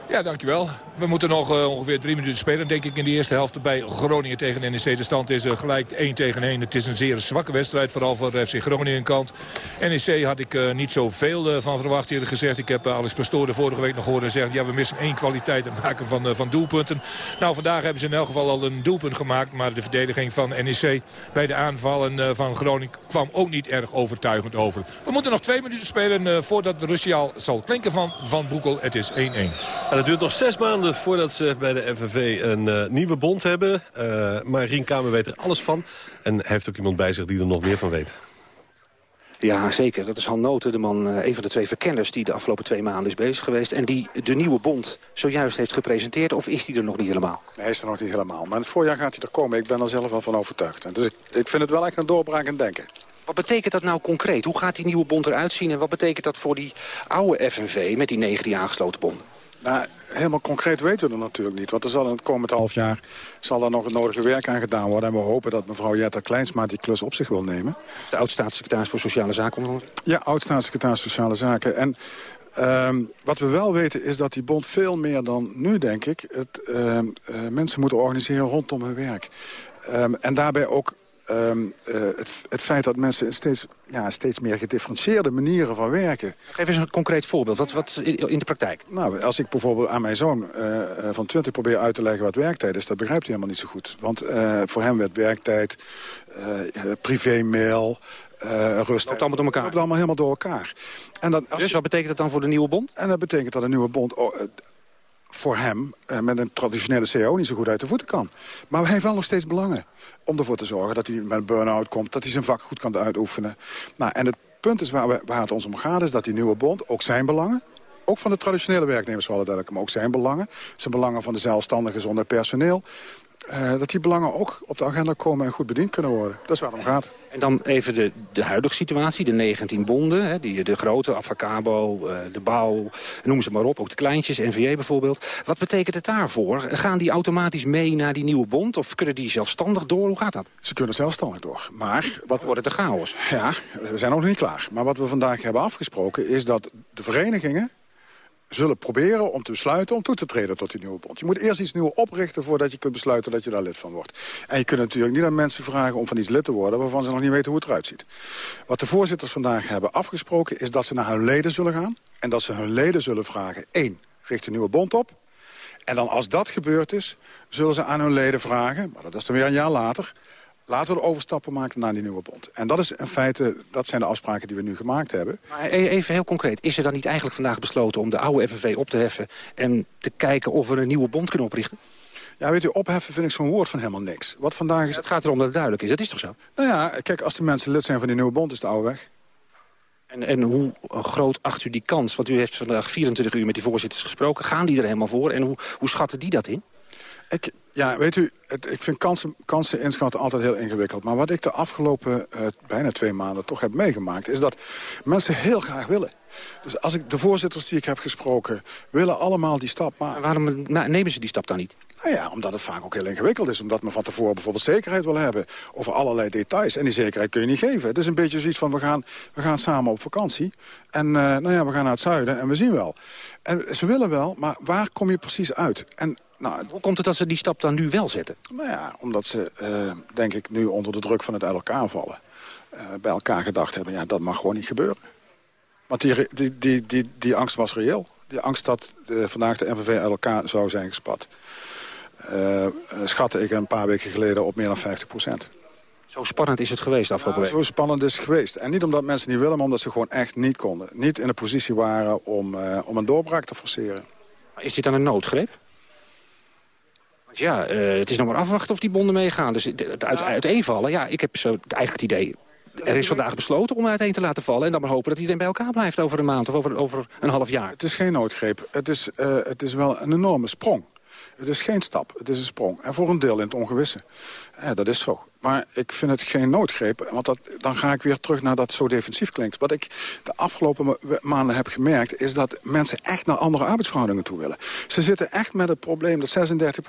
Ja, dankjewel. We moeten nog eh, ongeveer drie minuten spelen, denk ik, in de eerste helft bij Groningen tegen NEC. De stand is eh, gelijk 1 tegen 1. Het is een zeer zwakke wedstrijd, vooral voor de FC Groningen kant. NEC had ik eh, niet zoveel uh, van verwacht, eerlijk gezegd. Ik heb uh, Alex Pastoor vorige week nog horen zeggen... ja, we missen één kwaliteit, het maken van, uh, van doelpunten. Nou, vandaag hebben ze in elk geval al een doelpunt gemaakt... maar de verdediging van NEC bij de aanvallen uh, van Groningen... kwam ook niet erg overtuigend over. We moeten nog twee minuten spelen uh, voordat de Russiaal zal klinken van Van Boekel. Het is 1-1. En het duurt nog zes maanden voordat ze bij de FNV een uh, nieuwe bond hebben. Uh, maar Rien Kamer weet er alles van. En heeft ook iemand bij zich die er nog meer van weet. Ja, zeker. Dat is Han Noten, de man, uh, een van de twee verkenners... die de afgelopen twee maanden is bezig geweest. En die de nieuwe bond zojuist heeft gepresenteerd. Of is die er nog niet helemaal? Nee, hij is er nog niet helemaal. Maar in het voorjaar gaat hij er komen. Ik ben er zelf wel van overtuigd. Dus ik, ik vind het wel echt een doorbraak in denken. Wat betekent dat nou concreet? Hoe gaat die nieuwe bond eruit zien? En wat betekent dat voor die oude FNV met die 19 aangesloten bonden? Nou, helemaal concreet weten we het natuurlijk niet. Want er zal in het komend half jaar zal daar nog het nodige werk aan gedaan worden. En we hopen dat mevrouw Jetta Kleinsma die klus op zich wil nemen. De oud-staatssecretaris voor Sociale Zaken? Ja, oud-staatssecretaris Sociale Zaken. En um, wat we wel weten is dat die bond veel meer dan nu, denk ik... Het, um, uh, mensen moeten organiseren rondom hun werk. Um, en daarbij ook Um, uh, het, het, feit dat mensen steeds, ja, steeds meer gedifferentieerde manieren van werken. Geef eens een concreet voorbeeld. Wat, wat in de praktijk? Nou, als ik bijvoorbeeld aan mijn zoon uh, van 20 probeer uit te leggen wat werktijd is... dat begrijpt hij helemaal niet zo goed. Want uh, voor hem werd werktijd, privémail... Uh, rust. Loopt allemaal door elkaar. loopt allemaal helemaal door elkaar. En dat, dus wat betekent dat dan voor de nieuwe bond? En dat betekent dat een nieuwe bond voor hem eh, met een traditionele CO niet zo goed uit de voeten kan. Maar hij heeft wel nog steeds belangen om ervoor te zorgen dat hij met een burn-out komt... dat hij zijn vak goed kan uitoefenen. Nou, en het punt is waar, we, waar het ons om gaat... is dat die nieuwe bond ook zijn belangen ook van de traditionele werknemers maar ook zijn belangen. Zijn belangen van de zelfstandigen zonder personeel. Eh, dat die belangen ook op de agenda komen en goed bediend kunnen worden. Dat is waar het om gaat. En dan even de, de huidige situatie, de 19 bonden. Hè, die, de grote, Avacabo, eh, de bouw, noem ze maar op. Ook de kleintjes, NVA bijvoorbeeld. Wat betekent het daarvoor? Gaan die automatisch mee naar die nieuwe bond? Of kunnen die zelfstandig door? Hoe gaat dat? Ze kunnen zelfstandig door. Maar wat wordt het een chaos? Ja, we zijn nog niet klaar. Maar wat we vandaag hebben afgesproken is dat de verenigingen zullen proberen om te besluiten om toe te treden tot die nieuwe bond. Je moet eerst iets nieuws oprichten voordat je kunt besluiten dat je daar lid van wordt. En je kunt natuurlijk niet aan mensen vragen om van iets lid te worden waarvan ze nog niet weten hoe het eruit ziet. Wat de voorzitters vandaag hebben afgesproken is dat ze naar hun leden zullen gaan en dat ze hun leden zullen vragen, één, richt een nieuwe bond op. En dan als dat gebeurd is, zullen ze aan hun leden vragen, maar dat is dan weer een jaar later... Laten we de overstappen maken naar die nieuwe bond. En dat is in feite, dat zijn de afspraken die we nu gemaakt hebben. Maar e- even heel concreet, is er dan niet eigenlijk vandaag besloten om de oude FNV op te heffen... en te kijken of we een nieuwe bond kunnen oprichten? Ja, weet u, opheffen vind ik zo'n woord van helemaal niks. Wat vandaag is... Het gaat erom dat het duidelijk is, dat is toch zo? Nou ja, kijk, als de mensen lid zijn van die nieuwe bond, is de oude weg. En, en hoe groot acht u die kans? Want u heeft vandaag 24 uur met die voorzitters gesproken. Gaan die er helemaal voor? En hoe, hoe schatten die dat in? Ik, ja, weet u, het, ik vind kansen, kansen inschatten altijd heel ingewikkeld. Maar wat ik de afgelopen uh, bijna twee maanden toch heb meegemaakt... is dat mensen heel graag willen. Dus als ik de voorzitters die ik heb gesproken... willen allemaal die stap maken. waarom nemen ze die stap dan niet? Nou ja, omdat het vaak ook heel ingewikkeld is. Omdat men van tevoren bijvoorbeeld zekerheid wil hebben over allerlei details. En die zekerheid kun je niet geven. Het is een beetje zoiets van, we gaan, we gaan samen op vakantie. En uh, nou ja, we gaan naar het zuiden en we zien wel. En ze willen wel, maar waar kom je precies uit? En nou, Hoe komt het dat ze die stap dan nu wel zetten? Nou ja, omdat ze, uh, denk ik, nu onder de druk van het uit elkaar vallen... Uh, bij elkaar gedacht hebben, ja, dat mag gewoon niet gebeuren. Want die, die, die, die, die angst was reëel. Die angst dat uh, vandaag de NVV uit elkaar zou zijn gespat. schatte ik een paar weken geleden op meer dan 50 procent. Zo spannend is het geweest afgelopen ja, week? Zo spannend is het geweest. En niet omdat mensen niet willen, maar omdat ze gewoon echt niet konden. Niet in de positie waren om, om een doorbraak te forceren. Is dit dan een noodgreep? Ja, uh, het is nog maar afwachten of die bonden meegaan. Dus het uit, uiteenvallen, ja, ik heb zo eigenlijk het idee... Er is vandaag besloten om uiteen te laten vallen... en dan maar hopen dat iedereen bij elkaar blijft over een maand of over, over een half jaar. Het is geen noodgreep. Het is, uh, het is wel een enorme sprong. Het is geen stap, het is een sprong. En voor een deel in het ongewisse. Ja, dat is zo. Maar ik vind het geen noodgreep. Want dat, dan ga ik weer terug naar dat zo defensief klinkt. Wat ik de afgelopen maanden heb gemerkt... is dat mensen echt naar andere arbeidsverhoudingen toe willen. Ze zitten echt met het probleem dat 36%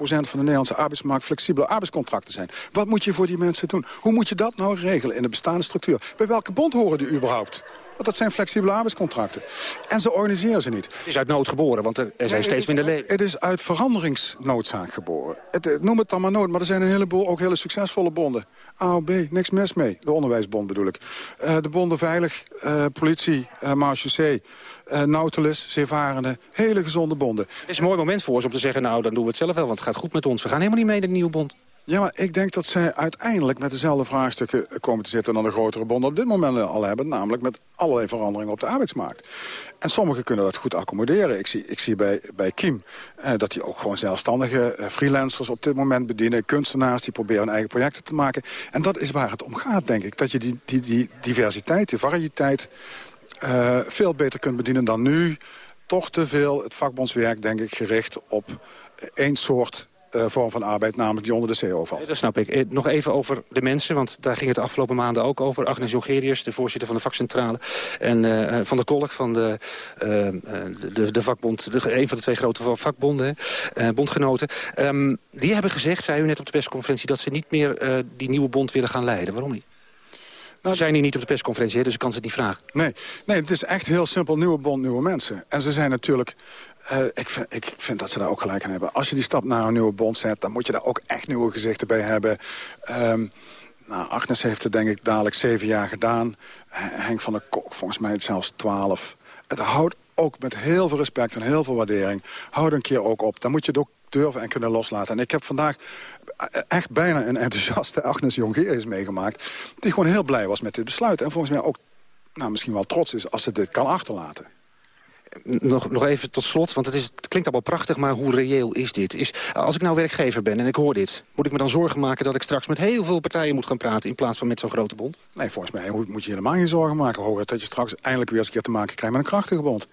van de Nederlandse arbeidsmarkt... flexibele arbeidscontracten zijn. Wat moet je voor die mensen doen? Hoe moet je dat nou regelen in de bestaande structuur? Bij welke bond horen die überhaupt? Want dat zijn flexibele arbeidscontracten. En ze organiseren ze niet. Het is uit nood geboren, want er, er zijn Nee, steeds minder leden. Het is uit veranderingsnoodzaak geboren. Het, eh, noem het dan maar nood, maar er zijn een heleboel ook hele succesvolle bonden. AOB, niks mis mee. De onderwijsbond bedoel ik. Eh, de bonden Veilig, eh, Politie, uh, Marchusee, eh Nautilus, Zeevarenden. Hele gezonde bonden. Het is een mooi moment voor ze om te zeggen... nou, dan doen we het zelf wel, want het gaat goed met ons. We gaan helemaal niet mee naar de nieuwe bond. Ja, maar ik denk dat zij uiteindelijk met dezelfde vraagstukken komen te zitten... dan de grotere bonden op dit moment al hebben. Namelijk met allerlei veranderingen op de arbeidsmarkt. En sommigen kunnen dat goed accommoderen. Ik zie, ik zie bij, bij Kiem eh, dat die ook gewoon zelfstandige eh, freelancers op dit moment bedienen. Kunstenaars die proberen hun eigen projecten te maken. En dat is waar het om gaat, denk ik. Dat je die, die, die diversiteit, die variëteit eh, veel beter kunt bedienen dan nu. Toch te veel het vakbondswerk, denk ik, gericht op één soort eh, vorm van arbeid, namelijk die onder de CO valt. Dat snap ik. Eh, Nog even over de mensen, want daar ging het de afgelopen maanden ook over. Agnes Jongerius, de voorzitter van de vakcentrale. En eh, Van der Kolk van de, de, de vakbond, de, een van de twee grote va- vakbonden, bondgenoten. Ehm, die hebben gezegd, zei u net op de persconferentie... dat ze niet meer die nieuwe bond willen gaan leiden. Waarom niet? ze zijn hier niet op de persconferentie, dus ik kan ze het niet vragen. Nee, nee, het is echt heel simpel. Nieuwe bond, nieuwe mensen. En ze zijn natuurlijk... eh, ik, vind, ik vind dat ze daar ook gelijk aan hebben. Als je die stap naar een nieuwe bond zet... dan moet je daar ook echt nieuwe gezichten bij hebben. Ehm, nou, Agnes heeft het denk ik dadelijk zeven jaar gedaan. Henk van der Kok, volgens mij zelfs twaalf. Het houdt ook met heel veel respect en heel veel waardering... houd een keer ook op. Dan moet je het ook durven en kunnen loslaten. En ik heb vandaag echt bijna een enthousiaste Agnes Jongerius meegemaakt... die gewoon heel blij was met dit besluit. En volgens mij ook nou, misschien wel trots is als ze dit kan achterlaten. Nog, nog even tot slot, want het, is, het klinkt allemaal prachtig, maar hoe reëel is dit? Is, als ik nou werkgever ben en ik hoor dit, moet ik me dan zorgen maken dat ik straks met heel veel partijen moet gaan praten in plaats van met zo'n grote bond? Nee, volgens mij moet je helemaal geen zorgen maken. Hoor, dat je straks eindelijk weer eens een keer te maken krijgt met een krachtige bond.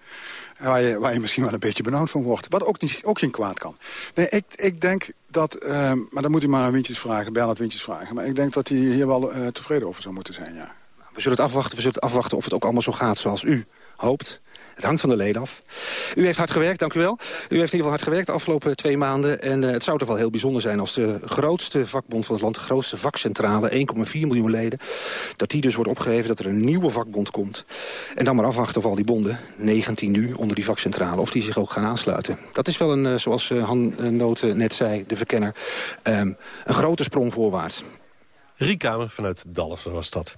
Waar je, waar je misschien wel een beetje benauwd van wordt. Wat ook, niet, ook geen kwaad kan. Nee, ik, ik denk dat, eh, maar dan moet u maar aan Wintjes vragen, Bernard Wintjes vragen. Maar ik denk dat hij hier wel eh, tevreden over zou moeten zijn, ja. We zullen het afwachten, we zullen het afwachten of het ook allemaal zo gaat zoals u hoopt. Het hangt van de leden af. U heeft hard gewerkt, dank u wel. U heeft in ieder geval hard gewerkt de afgelopen twee maanden. En eh, het zou toch wel heel bijzonder zijn als de grootste vakbond van het land... de grootste vakcentrale, 1,4 miljoen leden... dat die dus wordt opgeheven, dat er een nieuwe vakbond komt. En dan maar afwachten of al die bonden, 19 nu onder die vakcentrale... of die zich ook gaan aansluiten. Dat is wel een, eh, zoals eh, Han Noten net zei, de verkenner... ehm, een grote sprong voorwaarts. Riekamer vanuit Dallas was dat.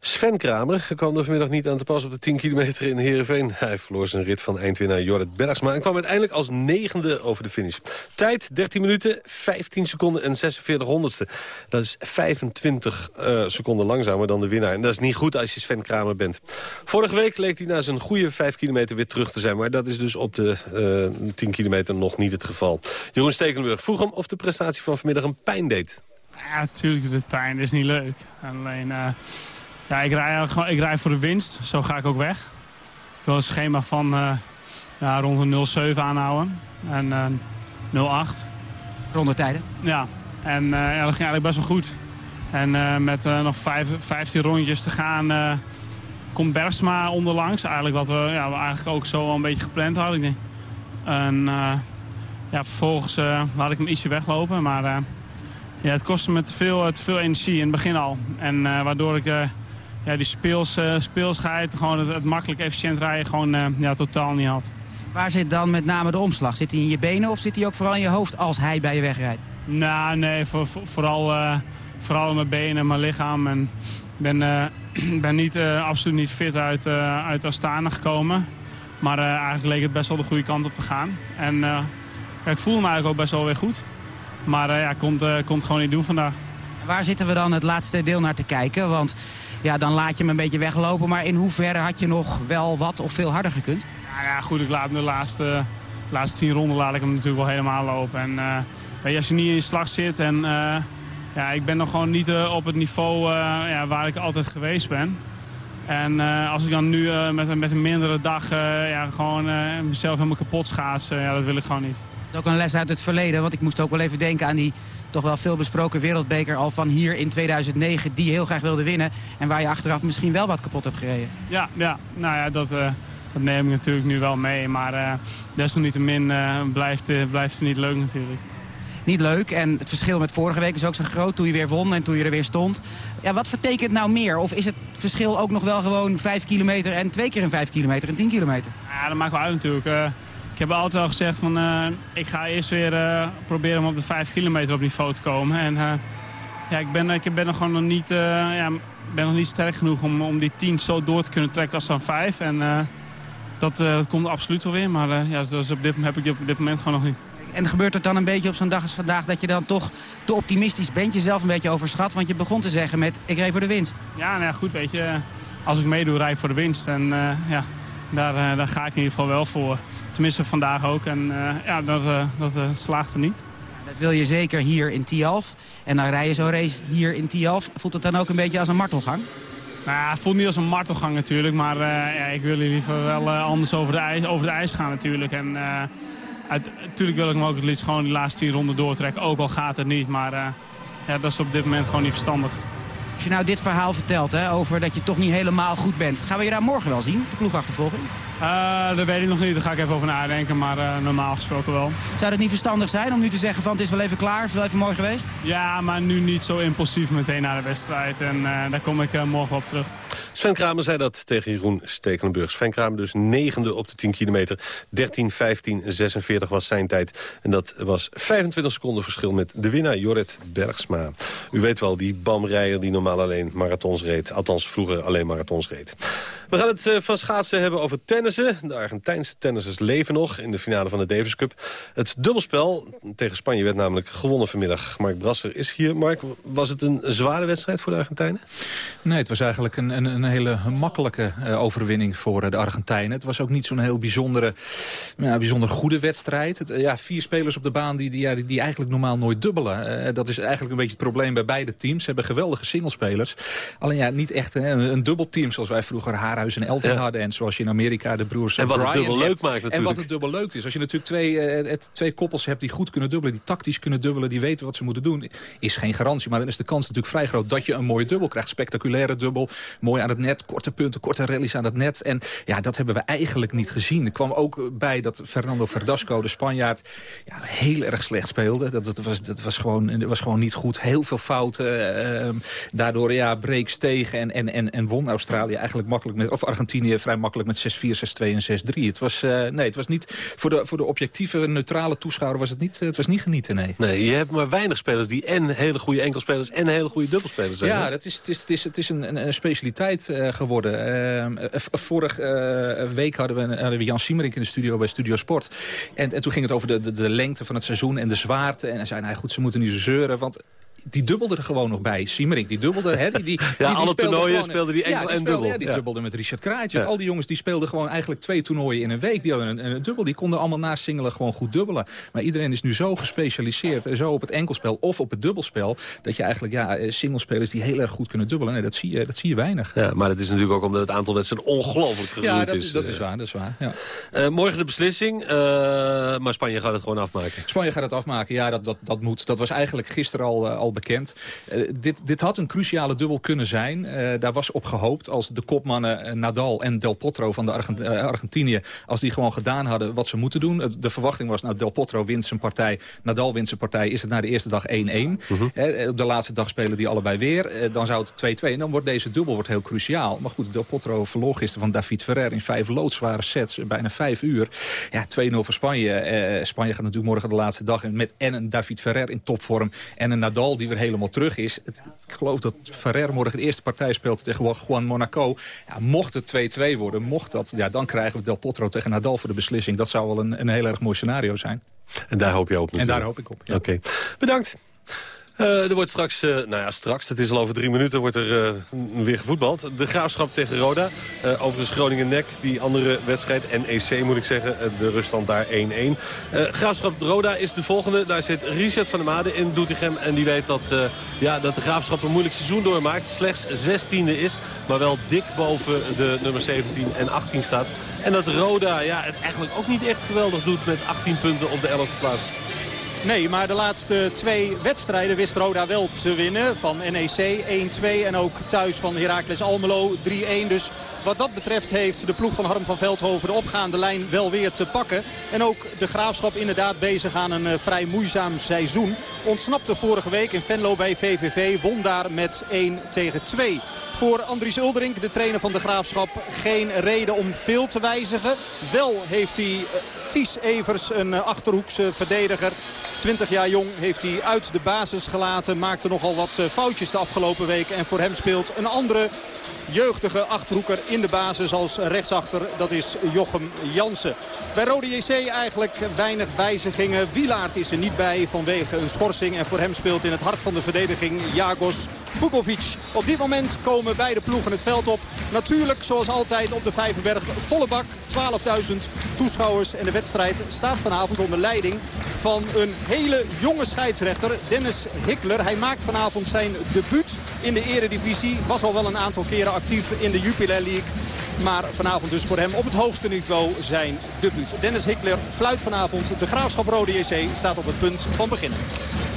Sven Kramer kwam er vanmiddag niet aan te pas op de 10 kilometer in Heerenveen. Hij verloor zijn rit van eindwinnaar Jorrit Bergsma... en kwam uiteindelijk als negende over de finish. Tijd 13 minuten, 15 seconden en 46 honderdste. Dat is 25 eh, seconden langzamer dan de winnaar. En dat is niet goed als je Sven Kramer bent. Vorige week leek hij na zijn goede 5 kilometer weer terug te zijn... maar dat is dus op de eh 10 kilometer nog niet het geval. Jeroen Stekelenburg vroeg hem of de prestatie van vanmiddag een pijn deed. Ja, natuurlijk doet het pijn. Dat is niet leuk. Alleen, eh, ja, ik rij, eigenlijk gewoon, ik rij voor de winst. Zo ga ik ook weg. Ik wil een schema van eh, ja, rond een 0,7 aanhouden. En eh 0,8. Rondetijden? Ja. En eh, ja, dat ging eigenlijk best wel goed. En met nog vijf, 15 rondjes te gaan... komt Bergsma onderlangs. Eigenlijk wat we, ja, we eigenlijk ook zo al een beetje gepland hadden. Ik denk. En ja, vervolgens laat ik hem ietsje weglopen. Maar ja, het kostte me te veel, te veel energie in het begin al. En waardoor ik ja, die speels, eh, speelsheid, gewoon het, het makkelijk efficiënt rijden, gewoon eh, ja, totaal niet had. Waar zit dan met name de omslag? Zit hij in je benen of zit hij ook vooral in je hoofd als hij bij je wegrijdt? Nou, nee, voor, voor- vooral, eh, vooral in mijn benen, mijn lichaam. En ik ben, eh, ben niet, eh, absoluut niet fit uit, uit Astana gekomen. Maar eigenlijk leek het best wel de goede kant op te gaan. En ja, ik voel me eigenlijk ook best wel weer goed. Maar ja, komt, komt gewoon niet doen vandaag. Waar zitten we dan het laatste deel naar te kijken? Want ja, dan laat je hem een beetje weglopen. Maar in hoeverre had je nog wel wat of veel harder gekund? Nou ja, goed, ik laat hem de laatste, laatste tien ronden laat ik hem natuurlijk wel helemaal lopen. En eh, als je niet in je slag zit en eh, ja, ik ben nog gewoon niet eh, op het niveau ja, waar ik altijd geweest ben. En als ik dan nu met, met een mindere dag ja, gewoon mezelf helemaal kapot schaatsen, ja, dat wil ik gewoon niet. Is ook een les uit het verleden. Want ik moest ook wel even denken aan die toch wel veel besproken wereldbeker al van hier in 2009. Die je heel graag wilde winnen. En waar je achteraf misschien wel wat kapot hebt gereden. Ja, ja nou ja, dat, eh, dat neem ik natuurlijk nu wel mee. Maar eh, desalniettemin eh, blijft, blijft het niet leuk natuurlijk. Niet leuk. En het verschil met vorige week is ook zo groot toen je weer won en toen je er weer stond. Ja, wat vertekent nou meer? Of is het verschil ook nog wel gewoon 5 kilometer en twee keer een 5 kilometer en 10 kilometer? Ja, dat maakt wel uit natuurlijk. Ik heb altijd al gezegd van eh, ik ga eerst weer eh, proberen om op de 5 kilometer op niveau te komen. En eh, ja, ik ben, ik ben nog gewoon nog niet, ja, ben nog niet sterk genoeg om, om die 10 zo door te kunnen trekken als dan 5. En dat, dat komt absoluut wel weer. Maar ja, dat is op dit, heb ik op dit moment gewoon nog niet. En gebeurt het dan een beetje op zo'n dag als vandaag dat je dan toch te optimistisch bent, jezelf een beetje overschat? Want je begon te zeggen met ik reed voor de winst. Ja, nou ja, goed, weet je. Als ik meedoe, rijd ik voor de winst. En ja, daar, daar ga ik in ieder geval wel voor. Tenminste, vandaag ook. En eh, ja, dat, eh, dat eh, slaagt er niet. Dat wil je zeker hier in Tialf. En dan rij je zo'n race hier in Tialf. Voelt het dan ook een beetje als een martelgang? Nou ja, het voelt niet als een martelgang natuurlijk. Maar eh, ja, ik wil liever wel anders over, de ijs, over de ijs gaan natuurlijk. En uit- natuurlijk wil ik hem ook het liefst gewoon die laatste tien ronden doortrekken. Ook al gaat het niet. Maar ja, dat is op dit moment gewoon niet verstandig. Als je nou dit verhaal vertelt hè, over dat je toch niet helemaal goed bent. Gaan we je daar morgen wel zien, de ploegachtervolging? Eh, dat weet ik nog niet. Daar ga ik even over nadenken. Maar eh, normaal gesproken wel. Zou het niet verstandig zijn om nu te zeggen van het is wel even klaar, het is wel even mooi geweest? Ja, maar nu niet zo impulsief meteen na de wedstrijd. En eh, daar kom ik morgen op terug. Sven Kramer zei dat tegen Jeroen Stekelenburg. Sven Kramer dus negende op de 10 kilometer. 13, 15, 46 was zijn tijd. En dat was 25 seconden verschil met de winnaar Jorrit Bergsma. U weet wel, die bamrijder die normaal alleen marathons reed. Althans, vroeger alleen marathons reed. We gaan het eh, van schaatsen hebben over tennissen. De Argentijnse tennissers leven nog in de finale van de Davis Cup. Het dubbelspel tegen Spanje werd namelijk gewonnen vanmiddag. Mark Brasser is hier. Mark, was het een zware wedstrijd voor de Argentijnen? Nee, het was eigenlijk een, een, een een hele makkelijke eh, overwinning voor eh, de Argentijnen. Het was ook niet zo'n heel bijzondere, ja, bijzonder goede wedstrijd. Het, eh, ja, vier spelers op de baan die, die, ja, die, die eigenlijk normaal nooit dubbelen. Dat is eigenlijk een beetje het probleem bij beide teams. Ze hebben geweldige singlespelers. Alleen ja, niet echt een, een dubbelteam zoals wij vroeger Haarhuis en Elton Ja. hadden. En zoals je in Amerika de broers En wat het dubbel leuk hebt. maakt En wat natuurlijk. het dubbel leuk is. Als je natuurlijk twee, het, twee koppels hebt die goed kunnen dubbelen, die tactisch kunnen dubbelen, die weten wat ze moeten doen, is geen garantie. Maar dan is de kans natuurlijk vrij groot dat je een mooie dubbel krijgt. Spectaculaire dubbel, mooi aan het net, korte punten, korte rallies aan het net. En ja, dat hebben we eigenlijk niet gezien. Er kwam ook bij dat Fernando Verdasco, de Spanjaard, ja, heel erg slecht speelde. Dat, dat, was, dat was, gewoon, was gewoon niet goed. Heel veel fouten. ehm, daardoor ja, breaks tegen en, en, en, en won Australië eigenlijk makkelijk met, of Argentinië vrij makkelijk met 6-4, 6-2 en 6-3. Het was, eh, nee, het was niet, voor de, voor de objectieve, neutrale toeschouwer was het niet, het was niet genieten, nee. Nee, je hebt maar weinig spelers die en hele goede enkelspelers en hele goede dubbelspelers zijn. Ja, hè? dat is, het is, het is, het is een, een specialiteit eh, geworden. Eh, vorige eh, week hadden we, hadden we Jan Siemerink in de studio bij Studio Sport. En, en toen ging het over de, de, de lengte van het seizoen en de zwaarte. En hij zei, nou goed, ze moeten niet zo zeuren, want... Die dubbelde er gewoon nog bij. Siemerink, die dubbelde. Hè, die, die, die, die alle speelde toernooien gewoon- speelde die enkel ja, en dubbel. Ja, die Ja. dubbelde met Richard Krajicek. Ja. Al die jongens die speelden gewoon eigenlijk twee toernooien in een week. Die hadden een, een dubbel. Die konden allemaal na singelen gewoon goed dubbelen. Maar iedereen is nu zo gespecialiseerd. en Zo op het enkelspel of op het dubbelspel. Dat je eigenlijk ja, eh, singlespelers die heel erg goed kunnen dubbelen. Nee, dat zie je, dat zie je weinig. Ja, maar dat is natuurlijk ook omdat het aantal wedstrijden ongelooflijk gegroeid Ja, dat is. is, dat is eh. waar. Dat is waar ja. Eh, morgen de beslissing, maar Spanje gaat het gewoon afmaken. Spanje gaat het afmaken, ja, dat, dat, dat moet. Dat was eigenlijk gisteren al, al bekend. Eh, dit, dit had een cruciale dubbel kunnen zijn. Eh, daar was op gehoopt als de kopmannen eh, Nadal en Del Potro van de Argent Argentinië... als die gewoon gedaan hadden wat ze moeten doen. De verwachting was, nou, Del Potro wint zijn partij, Nadal wint zijn partij... is het na de eerste dag 1-1. Eh, op de laatste dag spelen die allebei weer. Dan zou het 2-2 en dan wordt deze dubbel wordt heel cruciaal. Maar goed, Del Potro verloor gisteren van David Ferrer... in vijf loodzware sets, bijna vijf uur. Ja, 2-0 voor Spanje. Spanje gaat natuurlijk morgen de laatste dag in met en een David Ferrer in topvorm... en een Nadal die weer helemaal terug is. Het- ik geloof dat Ferrer morgen de eerste partij speelt tegen Juan Monaco. Ja, mocht het 2-2 worden, mocht dat, ja, dan krijgen we Del Potro tegen Nadal voor de beslissing. Dat zou wel een, een heel erg mooi scenario zijn. En daar hoop je op En daar hoop ik op, ja. Oké, bedankt. Eh, er wordt straks, eh, nou ja, straks, het is al over drie minuten, wordt er eh, weer gevoetbald. De Graafschap tegen Roda. Overigens Groningen-Nek, die andere wedstrijd. NEC moet ik zeggen, de ruststand daar 1-1. Eh, Graafschap-Roda is de volgende. Daar zit Richard van der Made in Doetinchem. En die weet dat, ja, dat de Graafschap een moeilijk seizoen doormaakt. Slechts 16e is, maar wel dik boven de nummer 17 en 18 staat. En dat Roda ja, het eigenlijk ook niet echt geweldig doet met 18 punten op de 11e plaats. Nee, maar de laatste twee wedstrijden wist Roda wel te winnen. Van NEC 1-2 en ook thuis van Heracles Almelo 3-1. Dus wat dat betreft heeft de ploeg van Harm van Veldhoven de opgaande lijn wel weer te pakken. En ook de Graafschap inderdaad bezig aan een eh, vrij moeizaam seizoen. Ontsnapte vorige week in Venlo bij VVV. Won daar met 1 tegen 2. Voor Andries Uldering, de trainer van de Graafschap, geen reden om veel te wijzigen. Wel heeft hij eh, Ties Evers, een eh, Achterhoekse verdediger. 20 jaar jong heeft hij uit de basis gelaten. Maakte nogal wat foutjes de afgelopen weken. En voor hem speelt een andere jeugdige Achterhoeker in de basis als rechtsachter. Dat is Jochem Jansen. Bij Rode JC eigenlijk weinig wijzigingen. Wielaert is er niet bij vanwege een schorsing. En voor hem speelt in het hart van de verdediging Jagos Vukovic. Op dit moment komen beide ploegen het veld op. Natuurlijk, zoals altijd op de Vijverberg, volle bak. 12.000 toeschouwers. En de wedstrijd staat vanavond onder leiding van een hele jonge scheidsrechter. Dennis Hickler. Hij maakt vanavond zijn debuut in de eredivisie. Was al wel een aantal keren actief in de Jupiler League. Maar vanavond dus voor hem op het hoogste niveau zijn debuut. Dennis Hickler fluit vanavond. De Graafschap Rode JC staat op het punt van beginnen.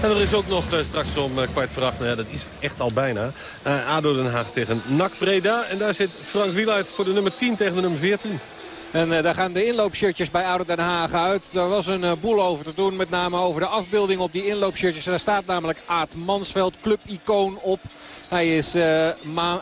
En er is ook nog eh, straks om eh, kwart voor acht, nou dat is het echt al bijna. eh, ADO Den Haag tegen NAC Breda. En daar zit Frank Wieluid voor de nummer 10 tegen de nummer 14. En eh, daar gaan de inloopshirtjes bij ADO Den Haag uit. Er was een eh, boel over te doen. Met name over de afbeelding op die inloopshirtjes. Daar staat namelijk Aad Mansveld, clubicoon op. Hij is eh,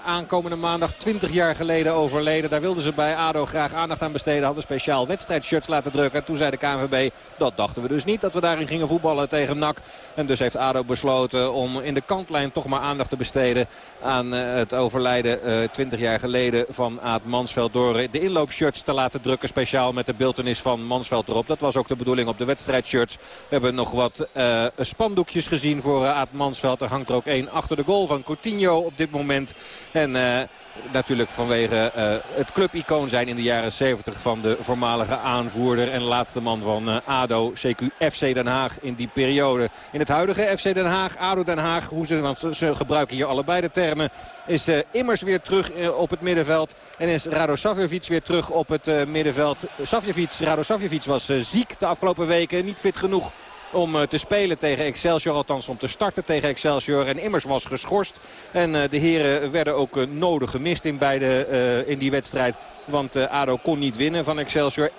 aankomende maandag 20 jaar geleden overleden. Daar wilden ze bij ADO graag aandacht aan besteden. Hadden speciaal wedstrijdshirts laten drukken. Toen zei de KNVB, dat dachten we dus niet. Dat we daarin gingen voetballen tegen NAC. En dus heeft ADO besloten om in de kantlijn toch maar aandacht te besteden... aan het overlijden eh, 20 jaar geleden van Aad Mansveld. Door de inloopshirts te laten laten drukken. Speciaal met de beeltenis van Mansveld erop. Dat was ook de bedoeling op de wedstrijdshirts. We hebben nog wat uh, spandoekjes gezien voor uh, Aad Mansveld. Er hangt er ook één achter de goal van Coutinho op dit moment. En... Natuurlijk vanwege uh, het clubicoon zijn in de jaren 70 van de voormalige aanvoerder en laatste man van uh, ADO, CQ FC Den Haag in die periode. In het huidige FC Den Haag, ADO Den Haag, hoe ze, want ze gebruiken hier allebei de termen, is uh, Immers weer terug op het middenveld en is Rado Savjevic weer terug op het middenveld. Savjevic, Rado Savjevic was ziek de afgelopen weken, niet fit genoeg om uh, te spelen tegen Excelsior. Althans om te starten tegen Excelsior. En Immers was geschorst. En uh, de heren werden ook uh, nodig gemist in, beide, in die wedstrijd. Want ADO kon niet winnen van Excelsior. 1-1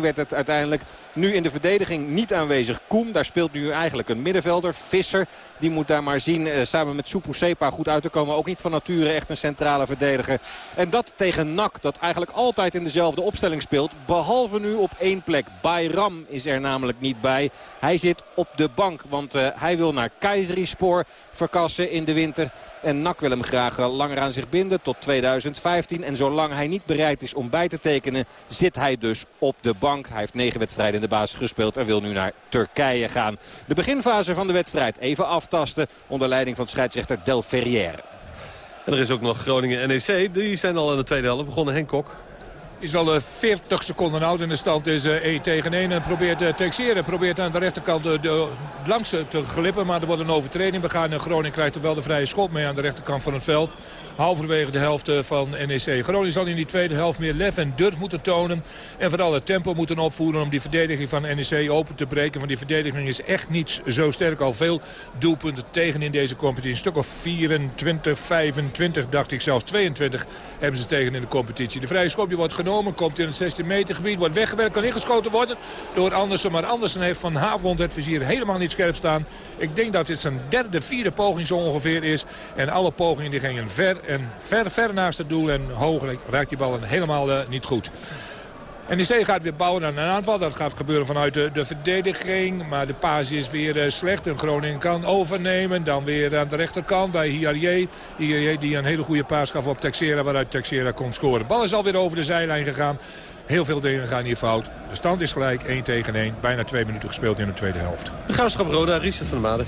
werd het uiteindelijk. Nu in de verdediging niet aanwezig Koem. Daar speelt nu eigenlijk een middenvelder. Visser. Die moet daar maar zien samen met Soepo Sepa goed uit te komen. Ook niet van nature echt een centrale verdediger. En dat tegen NAC. Dat eigenlijk altijd in dezelfde opstelling speelt. Behalve nu op één plek. Bayram is er namelijk niet bij. Hij zit op de bank. Want uh, hij wil naar Keizerispor verkassen in de winter. En NAC wil hem graag langer aan zich binden tot 2015. En zolang hij niet bereid is om bij te tekenen zit hij dus op de bank. Hij heeft negen wedstrijden in de basis gespeeld en wil nu naar Turkije gaan. De beginfase van de wedstrijd even aftasten onder leiding van scheidsrechter Del Ferrière. En er is ook nog Groningen-NEC. Die zijn al in de tweede helft begonnen. Henk Kok. Is al 40 seconden oud in de stand is 1 tegen 1. En probeert uh, Texere probeert aan de rechterkant de, de, langs te glippen. Maar er wordt een overtreding begaan. En Groningen krijgt er wel de vrije schop mee aan de rechterkant van het veld. Halverwege de helft van NEC. Groningen zal in die tweede helft meer lef en durf moeten tonen. En vooral het tempo moeten opvoeren om die verdediging van NEC open te breken. Want die verdediging is echt niet zo sterk. Al veel doelpunten tegen in deze competitie. Een stuk of 24, 25 dacht ik zelfs. 22 hebben ze tegen in de competitie. De vrije schop die wordt genomen. Komt in het 16 meter gebied. Wordt weggewerkt. Kan ingeschoten worden door Andersen. Maar Andersen heeft van Havond het vizier helemaal niet scherp staan. Ik denk dat dit zijn derde, vierde poging zo ongeveer is. En alle pogingen die gingen ver en ver, ver naast het doel. En hogelijk raakt die bal helemaal uh, niet goed. NEC gaat weer bouwen aan een aanval. Dat gaat gebeuren vanuit de, de verdediging. Maar de paas is weer uh, slecht. En Groningen kan overnemen. Dan weer aan de rechterkant bij Hiarie. Hiarie die een hele goede paas gaf op Texera. Waaruit Texera kon scoren. De bal is alweer over de zijlijn gegaan. Heel veel dingen gaan hier fout. De stand is gelijk, 1 tegen 1. Bijna twee minuten gespeeld in de tweede helft. De Graafschap Roda, Richard van der Maden.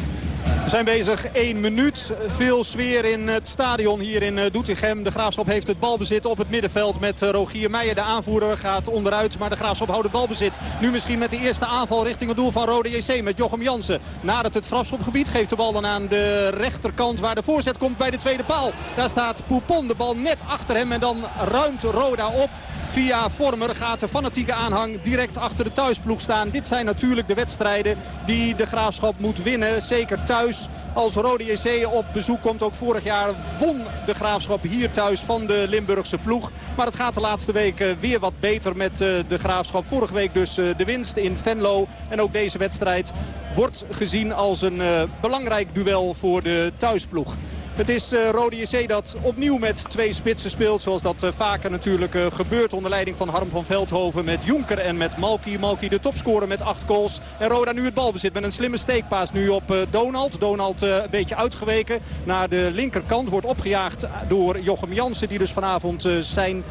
We zijn bezig 1 minuut. Veel sfeer in het stadion hier in Doetinchem. De Graafschap heeft het balbezit op het middenveld met Rogier Meijer. De aanvoerder gaat onderuit, maar de Graafschap houdt het balbezit. Nu misschien met de eerste aanval richting het doel van Rode JC met Jochem Jansen. Nadat het strafschopgebied geeft de bal dan aan de rechterkant waar de voorzet komt bij de tweede paal. Daar staat Poupon, de bal net achter hem en dan ruimt Roda op. Via Vormer gaat de fanatieke aanhang direct achter de thuisploeg staan. Dit zijn natuurlijk de wedstrijden die de Graafschap moet winnen. Zeker thuis als Rode JC op bezoek komt. Ook vorig jaar won de Graafschap hier thuis van de Limburgse ploeg. Maar het gaat de laatste weken weer wat beter met de Graafschap. Vorige week dus de winst in Venlo. En ook deze wedstrijd wordt gezien als een belangrijk duel voor de thuisploeg. Het is uh, Rode JC dat opnieuw met twee spitsen speelt. Zoals dat uh, vaker natuurlijk uh, gebeurt onder leiding van Harm van Veldhoven. Met Jonker en met Malki. Malki de topscorer met acht goals. En Roda nu het balbezit met een slimme steekpaas nu op Donald. Donald een beetje uitgeweken naar de linkerkant. Wordt opgejaagd door Jochem Jansen. Die dus vanavond zijn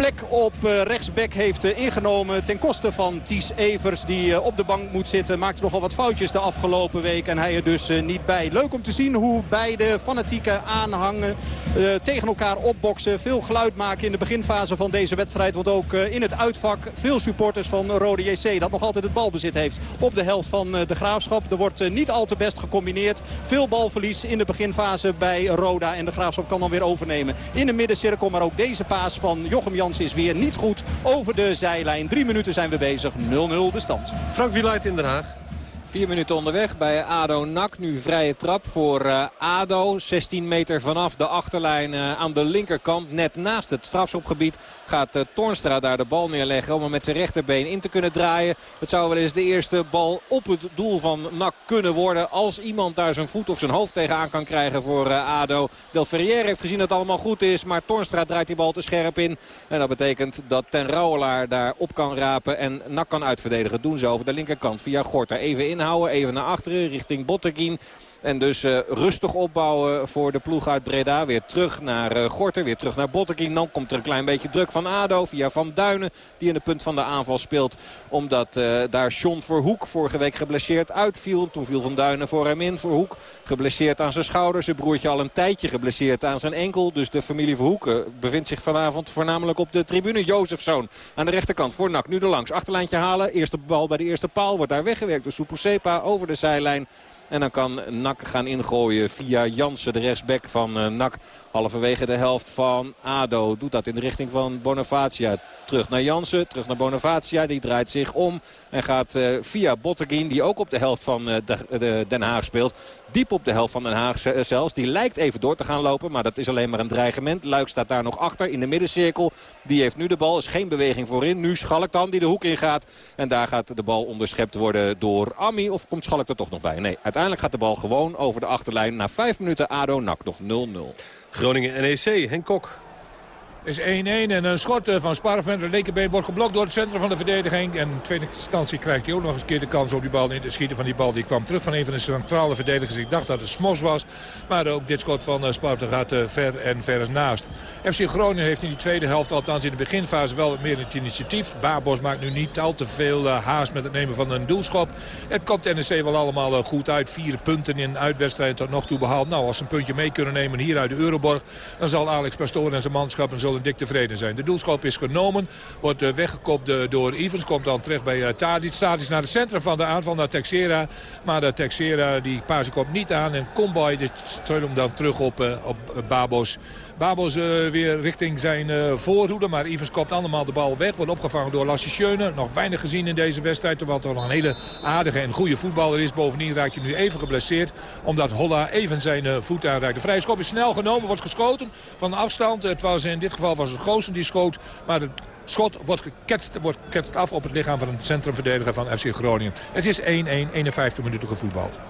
plek op rechtsback heeft ingenomen ten koste van Ties Evers die op de bank moet zitten. Maakte nogal wat foutjes de afgelopen week en hij er dus niet bij. Leuk om te zien hoe beide fanatieke aanhangen tegen elkaar opboksen. Veel geluid maken in de beginfase van deze wedstrijd. Want ook in het uitvak veel supporters van Rode JC dat nog altijd het balbezit heeft op de helft van de Graafschap. Er wordt niet al te best gecombineerd. Veel balverlies in de beginfase bij Roda en de Graafschap kan dan weer overnemen. In de middencirkel maar ook deze paas van Jochem Jan is weer niet goed over de zijlijn. Drie minuten zijn we bezig. 0-0 de stand. Frank Wieluid in Den Haag. Vier minuten onderweg bij ADO NAC. Nu vrije trap voor uh, ADO. 16 meter vanaf de achterlijn uh, aan de linkerkant. Net naast het strafschopgebied gaat uh, Toornstra daar de bal neerleggen. Om hem met zijn rechterbeen in te kunnen draaien. Het zou wel eens de eerste bal op het doel van NAC kunnen worden. Als iemand daar zijn voet of zijn hoofd tegenaan kan krijgen voor ADO. Del Ferrière heeft gezien dat het allemaal goed is. Maar Toornstra draait die bal te scherp in. En dat betekent dat Ten Rouwelaar daar op kan rapen. En NAC kan uitverdedigen. Doen ze over de linkerkant via Gorter. Even in inhouden. Even naar achteren richting Botteguin. En dus eh, rustig opbouwen voor de ploeg uit Breda. Weer terug naar uh, Gorter, weer terug naar Bottekin. Dan komt er een klein beetje druk van ADO via Van Duinen. Die in de punt van de aanval speelt. Omdat uh, daar John Verhoek vorige week geblesseerd uitviel. Toen viel Van Duinen voor hem in. Verhoek geblesseerd aan zijn schouder. Zijn broertje al een tijdje geblesseerd aan zijn enkel. Dus de familie Verhoek bevindt zich vanavond voornamelijk op de tribune. Jozefzoon aan de rechterkant voor Nak. Nu er langs. Achterlijntje halen. Eerste bal bij de eerste paal. Wordt daar weggewerkt door Supusepa over de zijlijn. En dan kan Nak gaan ingooien via Jansen, de rechtsback van uh, Nak. Halverwege de helft van ADO. Doet dat in de richting van Bonavacia. Terug naar Jansen, terug naar Bonavacia. Die draait zich om en gaat uh, via Botteguin, die ook op de helft van de Den Haag speelt. Diep op de helft van Den Haag zelfs. Die lijkt even door te gaan lopen, maar dat is alleen maar een dreigement. Luik staat daar nog achter in de middencirkel. Die heeft nu de bal, is geen beweging voorin. Nu Schalk dan, die de hoek ingaat. En daar gaat de bal onderschept worden door Ami. Of komt Schalk er toch nog bij? Nee, uiteindelijk gaat de bal gewoon over de achterlijn. Na vijf minuten ADO-NAC nog 0-0. Groningen-NEC, Henk Kok. Is 1-1 en een schot eh, van Sparf met een linkerbeen wordt geblokt door het centrum van de verdediging. En in tweede instantie krijgt hij ook nog eens een keer de kans om die bal in te schieten. Van die bal die kwam terug van een van de centrale verdedigers. Ik dacht dat het Smos was. Maar ook dit schot van uh, Sparf gaat uh, ver en ver naast. FC Groningen heeft in die tweede helft, althans in de beginfase, wel meer het initiatief. Babos maakt nu niet al te veel haast met het nemen van een doelschop. Het komt NEC wel allemaal goed uit. Vier punten in uitwedstrijd tot nog toe behaald. Nou, als ze een puntje mee kunnen nemen hier uit de Euroborg... dan zal Alex Pastoor en zijn manschap en dik zijn. De doelschop is genomen, wordt uh, weggekopt uh, door Evans. Komt dan terecht bij uh, Tadic. Tadic naar het centrum van de aanval, naar Texera. Maar de Texera die paas komt niet aan. En Comboy steunt hem dan terug op, op Babos. Babos weer richting zijn voorhoede. Maar Evans kopt allemaal de bal weg. Wordt opgevangen door Lassie Schöne. Nog weinig gezien in deze wedstrijd. Terwijl het nog een hele aardige en goede voetballer is. Bovendien raakt je nu even geblesseerd. Omdat Holla even zijn voet aanraakt. De vrije schop is snel genomen. Wordt geschoten van afstand. Het was in dit geval was het Goosen die schoot. Maar het schot wordt geketst, wordt geketst af op het lichaam van een centrumverdediger van FC Groningen. Het is 1-1, 51 minuten gevoetbald.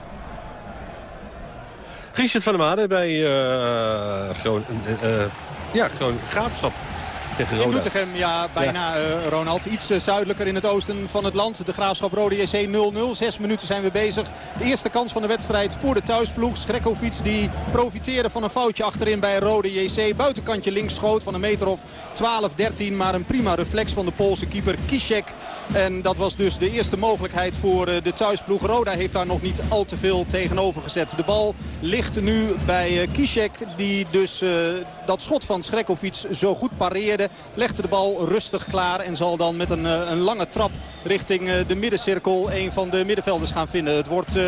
Richard van der Made bij uh, Groningen. Uh, ja, Groningen Graafschap. In Doetinchem, ja, bijna ja. Uh, Ronald. Iets uh, zuidelijker in het oosten van het land. De Graafschap Rode JC 0-0. Zes minuten zijn we bezig. De eerste kans van de wedstrijd voor de thuisploeg. Schrekkovic die profiteerde van een foutje achterin bij Rode JC. Buitenkantje links schoot van een meter of 12, 13. Maar een prima reflex van de Poolse keeper Kiszek. En dat was dus de eerste mogelijkheid voor uh, de thuisploeg. Roda heeft daar nog niet al te veel tegenover gezet. De bal ligt nu bij Kiszek. Die dus dat schot van Schrekkovic zo goed pareerde. Legde de bal rustig klaar en zal dan met een, een lange trap richting de middencirkel een van de middenvelders gaan vinden. Het wordt uh,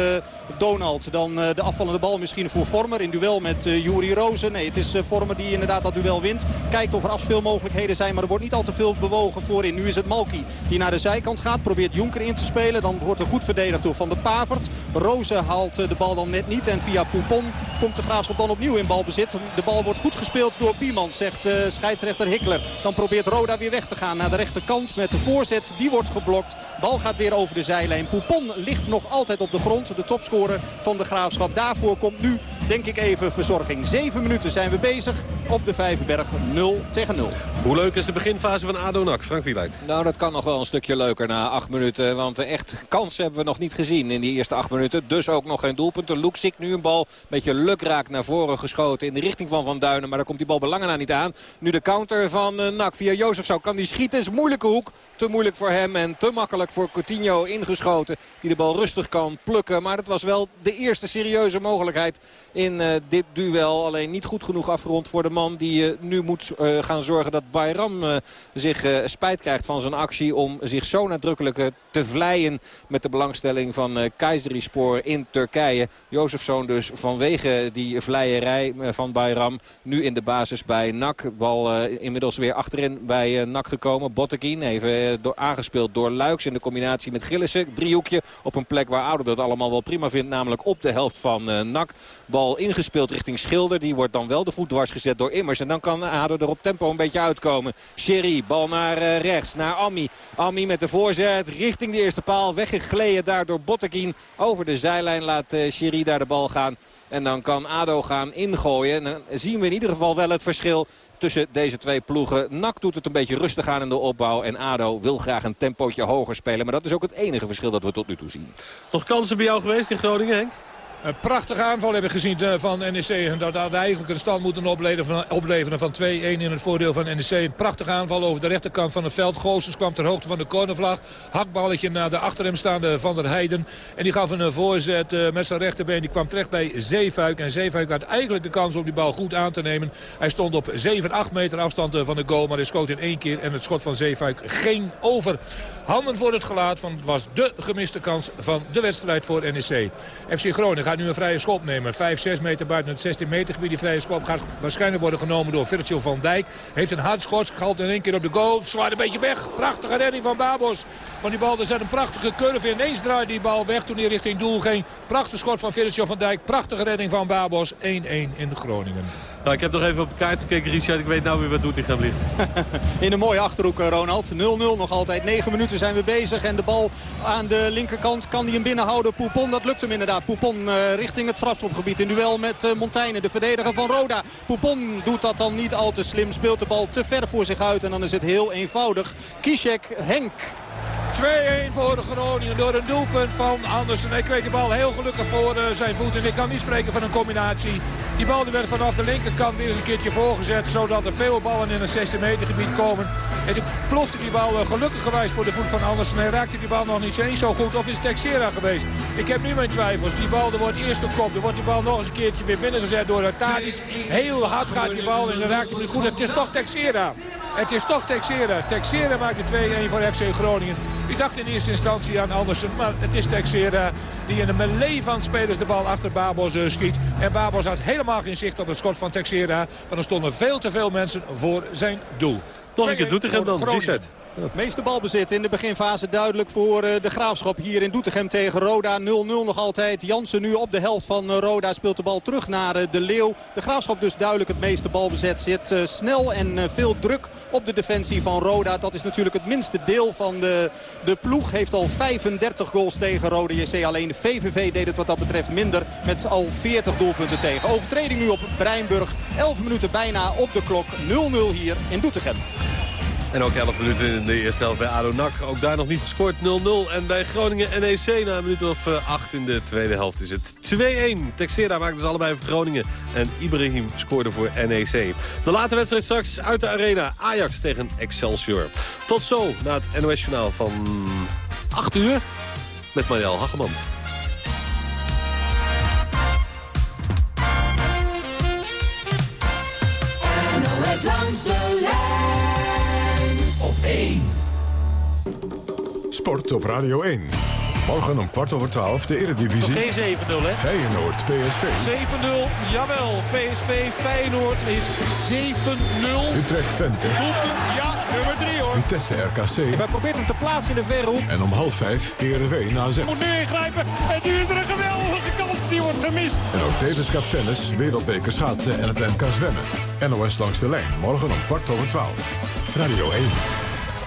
Donald. Dan de afvallende bal misschien voor Vormer in duel met uh, Juri Rozen. Nee, het is Vormer die inderdaad dat duel wint. Kijkt of er afspeelmogelijkheden zijn, maar er wordt niet al te veel bewogen voorin. Nu is het Malki die naar de zijkant gaat. Probeert Jonker in te spelen. Dan wordt er goed verdedigd door Van der Pavert. Rozen haalt de bal dan net niet. En via Poupon komt de Graafschap dan opnieuw in balbezit. De bal wordt goed gespeeld door Biemans, zegt scheidsrechter Hickler. Dan probeert Roda weer weg te gaan naar de rechterkant met de voorzet. Die wordt geblokt. Bal gaat weer over de zijlijn. Poupon ligt nog altijd op de grond. De topscorer van de Graafschap. Daarvoor komt nu, denk ik, even verzorging. Zeven minuten zijn we bezig op de Vijverberg 0 tegen 0. Hoe leuk is de beginfase van ADO-NAC, Frank Wieluid? Nou, dat kan nog wel een stukje leuker na acht minuten. Want echt kansen hebben we nog niet gezien in die eerste acht minuten. Dus ook nog geen doelpunten. Luxik nu een bal een beetje lukraak naar voren geschoten in de richting van Van Duinen. Maar daar komt die bal belangen niet aan. Nu de counter van uh, NAC via Jozef zou kan die schieten. Is moeilijke hoek. Te moeilijk voor hem en te makkelijk voor Coutinho ingeschoten. Die de bal rustig kan plukken. Maar dat was wel de eerste serieuze mogelijkheid in uh, dit duel. Alleen niet goed genoeg afgerond voor de man die uh, nu moet gaan zorgen dat Bayram zich spijt krijgt van zijn actie. Om zich zo nadrukkelijk te vleien met de belangstelling van Keizerispor in Turkije. Jozefzoon dus vanwege die vleierij van Bayram nu in de basis bij NAC. Bal inmiddels weer achterin bij NAC gekomen. Bottekin even door, aangespeeld door Luiks in de combinatie met Gillissen. Driehoekje op een plek waar Ouder dat allemaal wel prima vindt. Namelijk op de helft van uh, NAC. Bal ingespeeld richting Schilder. Die wordt dan wel de voet dwars gezet door Immers. En dan kan ADO er op tempo een beetje uitkomen. Sherry, bal naar rechts, naar Ami. Ami met de voorzet richting de eerste paal. Weggegleden daar door Bottekin. Over de zijlijn laat Sherry daar de bal gaan. En dan kan ADO gaan ingooien. En dan zien we in ieder geval wel het verschil tussen deze twee ploegen. NAC doet het een beetje rustig aan in de opbouw. En ADO wil graag een tempootje hoger spelen. Maar dat is ook het enige verschil dat we tot nu toe zien. Nog kansen bij jou geweest in Groningen, Henk? Een prachtige aanval hebben gezien eh, van NEC. En dat had eigenlijk een stand moeten opleveren, van 2-1 in het voordeel van NEC. Een prachtige aanval over de rechterkant van het veld. Goossens kwam ter hoogte van de cornervlag. Hakballetje naar de achter hem staande Van der Heijden. En die gaf een voorzet uh, met zijn rechterbeen. Die kwam terecht bij Zeefuik. En Zeefuik had eigenlijk de kans om die bal goed aan te nemen. Hij stond op 7, 8 meter afstand van de goal. Maar hij schoot in één keer. En het schot van Zeefuik ging over. Handen voor het gelaat. Van het was de gemiste kans van de wedstrijd voor NEC. FC Groningen nu een vrije schop nemen. 5, 6 meter buiten het 16 meter gebied. Die vrije schop gaat waarschijnlijk worden genomen door Virgil van Dijk. Heeft een hard schot. Galt in één keer op de goal. Zwaait een beetje weg. Prachtige redding van Babos. Van die bal er zat een prachtige curve in. Ineens draait die bal weg toen hij richting doel ging. Prachtig schot van Virgil van Dijk. Prachtige redding van Babos. 1-1 in Groningen. Nou, ik heb nog even op de kaart gekeken, Richard. Ik weet nou weer wat doet hij. In een mooie achterhoek, Ronald. 0-0 nog altijd. 9 minuten zijn we bezig. En de bal aan de linkerkant kan hij hem binnenhouden. Poupon, dat lukt hem inderdaad. Poupon uh, richting het strafschopgebied. In duel met uh, Montaigne, de verdediger van Roda. Poupon doet dat dan niet al te slim. Speelt de bal te ver voor zich uit. En dan is het heel eenvoudig. Kishek, Henk 2-1 voor de Groningen door een doelpunt van Andersen. Hij kreeg de bal heel gelukkig voor uh, zijn voet. En ik kan niet spreken van een combinatie. Die bal werd vanaf de linkerkant weer eens een keertje voorgezet. Zodat er veel ballen in het 16 meter gebied komen. En toen plofte die bal uh, gelukkig gewijs voor de voet van Andersen. Hij raakte die bal nog niet eens zo goed. Of is het Texera geweest? Ik heb nu mijn twijfels. Die bal wordt eerst gekopt. Er wordt die bal nog eens een keertje weer binnengezet door Tadic. Heel hard gaat die bal en dan raakt hij hem niet goed. Het is toch Texera. Het is toch Texera. Texera maakt de 2-1 voor FC Groningen. Ik dacht in eerste instantie aan Andersen, maar het is Texera die in de melee van spelers de bal achter Babos uh, schiet. En Babos had helemaal geen zicht op het schot van Texera. Want er stonden veel te veel mensen voor zijn doel. Nog een keer Doetinchem dan, Reset. Meeste balbezit in de beginfase duidelijk voor de Graafschap hier in Doetinchem tegen Roda. 0-0 nog altijd. Jansen nu op de helft van Roda speelt de bal terug naar de Leeuw. De Graafschap dus duidelijk het meeste balbezet. Zit snel en veel druk op de defensie van Roda. Dat is natuurlijk het minste deel van de, de ploeg. Heeft al 35 goals tegen Roda JC. Alleen de VVV deed het wat dat betreft minder. Met al 40 doelpunten tegen. Overtreding nu op Breinburg. 11 minuten bijna op de klok. 0-0 hier in Doetinchem. En ook 11 minuten in de eerste helft bij ADO NAC. Ook daar nog niet gescoord 0-0. En bij Groningen NEC na een minuut of 8 in de tweede helft is het 2-1. Texera maakte dus allebei voor Groningen. En Ibrahim scoorde voor NEC. De late wedstrijd straks uit de arena. Ajax tegen Excelsior. Tot zo na het NOS Journaal van 8 uur. Met Marielle Hageman. NOS langs de lijn 1. Sport op Radio 1. Morgen om kwart over twaalf de Eredivisie. Geen 7-0 hè? Feyenoord PSV. 7-0, jawel. PSV Feyenoord is 7-0. Utrecht Twente. Doelpunt, ja, nummer 3 hoor. Vitesse RKC. Hij probeert hem te plaatsen in de verre hoek. En om half vijf Heerenveen AZ. Moet nu ingrijpen en nu is er een geweldige kans die wordt gemist. En ook Davis Cup Tennis, Wereldbeker schaatsen en het NK zwemmen. NOS langs de lijn, morgen om kwart over twaalf. Radio 1.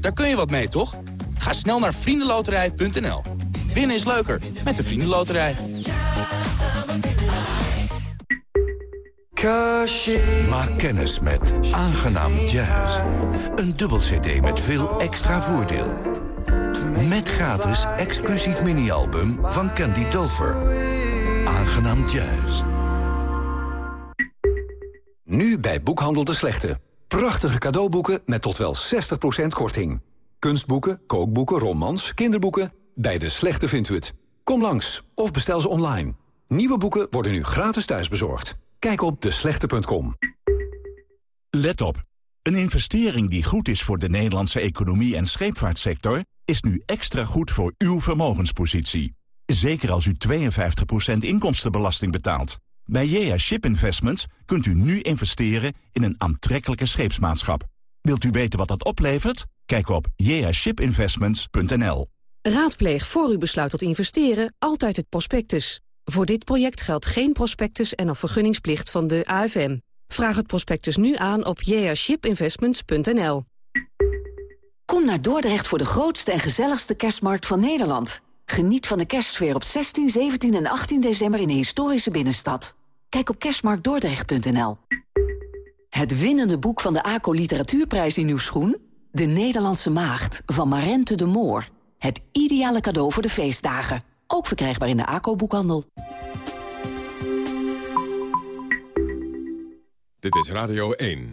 Daar kun je wat mee, toch? Ga snel naar vriendenloterij.nl. Winnen is leuker met de Vriendenloterij. Maak kennis met Aangenaam Jazz. Een dubbel cd met veel extra voordeel. Met gratis exclusief mini-album van Candy Dover. Aangenaam Jazz. Nu bij Boekhandel de Slechte. Prachtige cadeauboeken met tot wel 60% korting. Kunstboeken, kookboeken, romans, kinderboeken. Bij de Slechte vindt u het. Kom langs of bestel ze online. Nieuwe boeken worden nu gratis thuisbezorgd. Kijk op deslechte.com. Let op. Een investering die goed is voor de Nederlandse economie en scheepvaartsector... is nu extra goed voor uw vermogenspositie. Zeker als u 52% inkomstenbelasting betaalt. Bij JA Ship Investments kunt u nu investeren in een aantrekkelijke scheepsmaatschap. Wilt u weten wat dat oplevert? Kijk op jashipinvestments.nl. Raadpleeg voor u besluit tot investeren altijd het prospectus. Voor dit project geldt geen prospectus en of vergunningsplicht van de AFM. Vraag het prospectus nu aan op jeashipinvestments.nl. Kom naar Dordrecht voor de grootste en gezelligste kerstmarkt van Nederland. Geniet van de kerstsfeer op 16, 17 en 18 december in de historische binnenstad. Kijk op kerstmarktdordrecht.nl. Het winnende boek van de ACO Literatuurprijs in uw schoen? De Nederlandse Maagd van Marente de Moor. Het ideale cadeau voor de feestdagen. Ook verkrijgbaar in de ACO-boekhandel. Dit is Radio 1.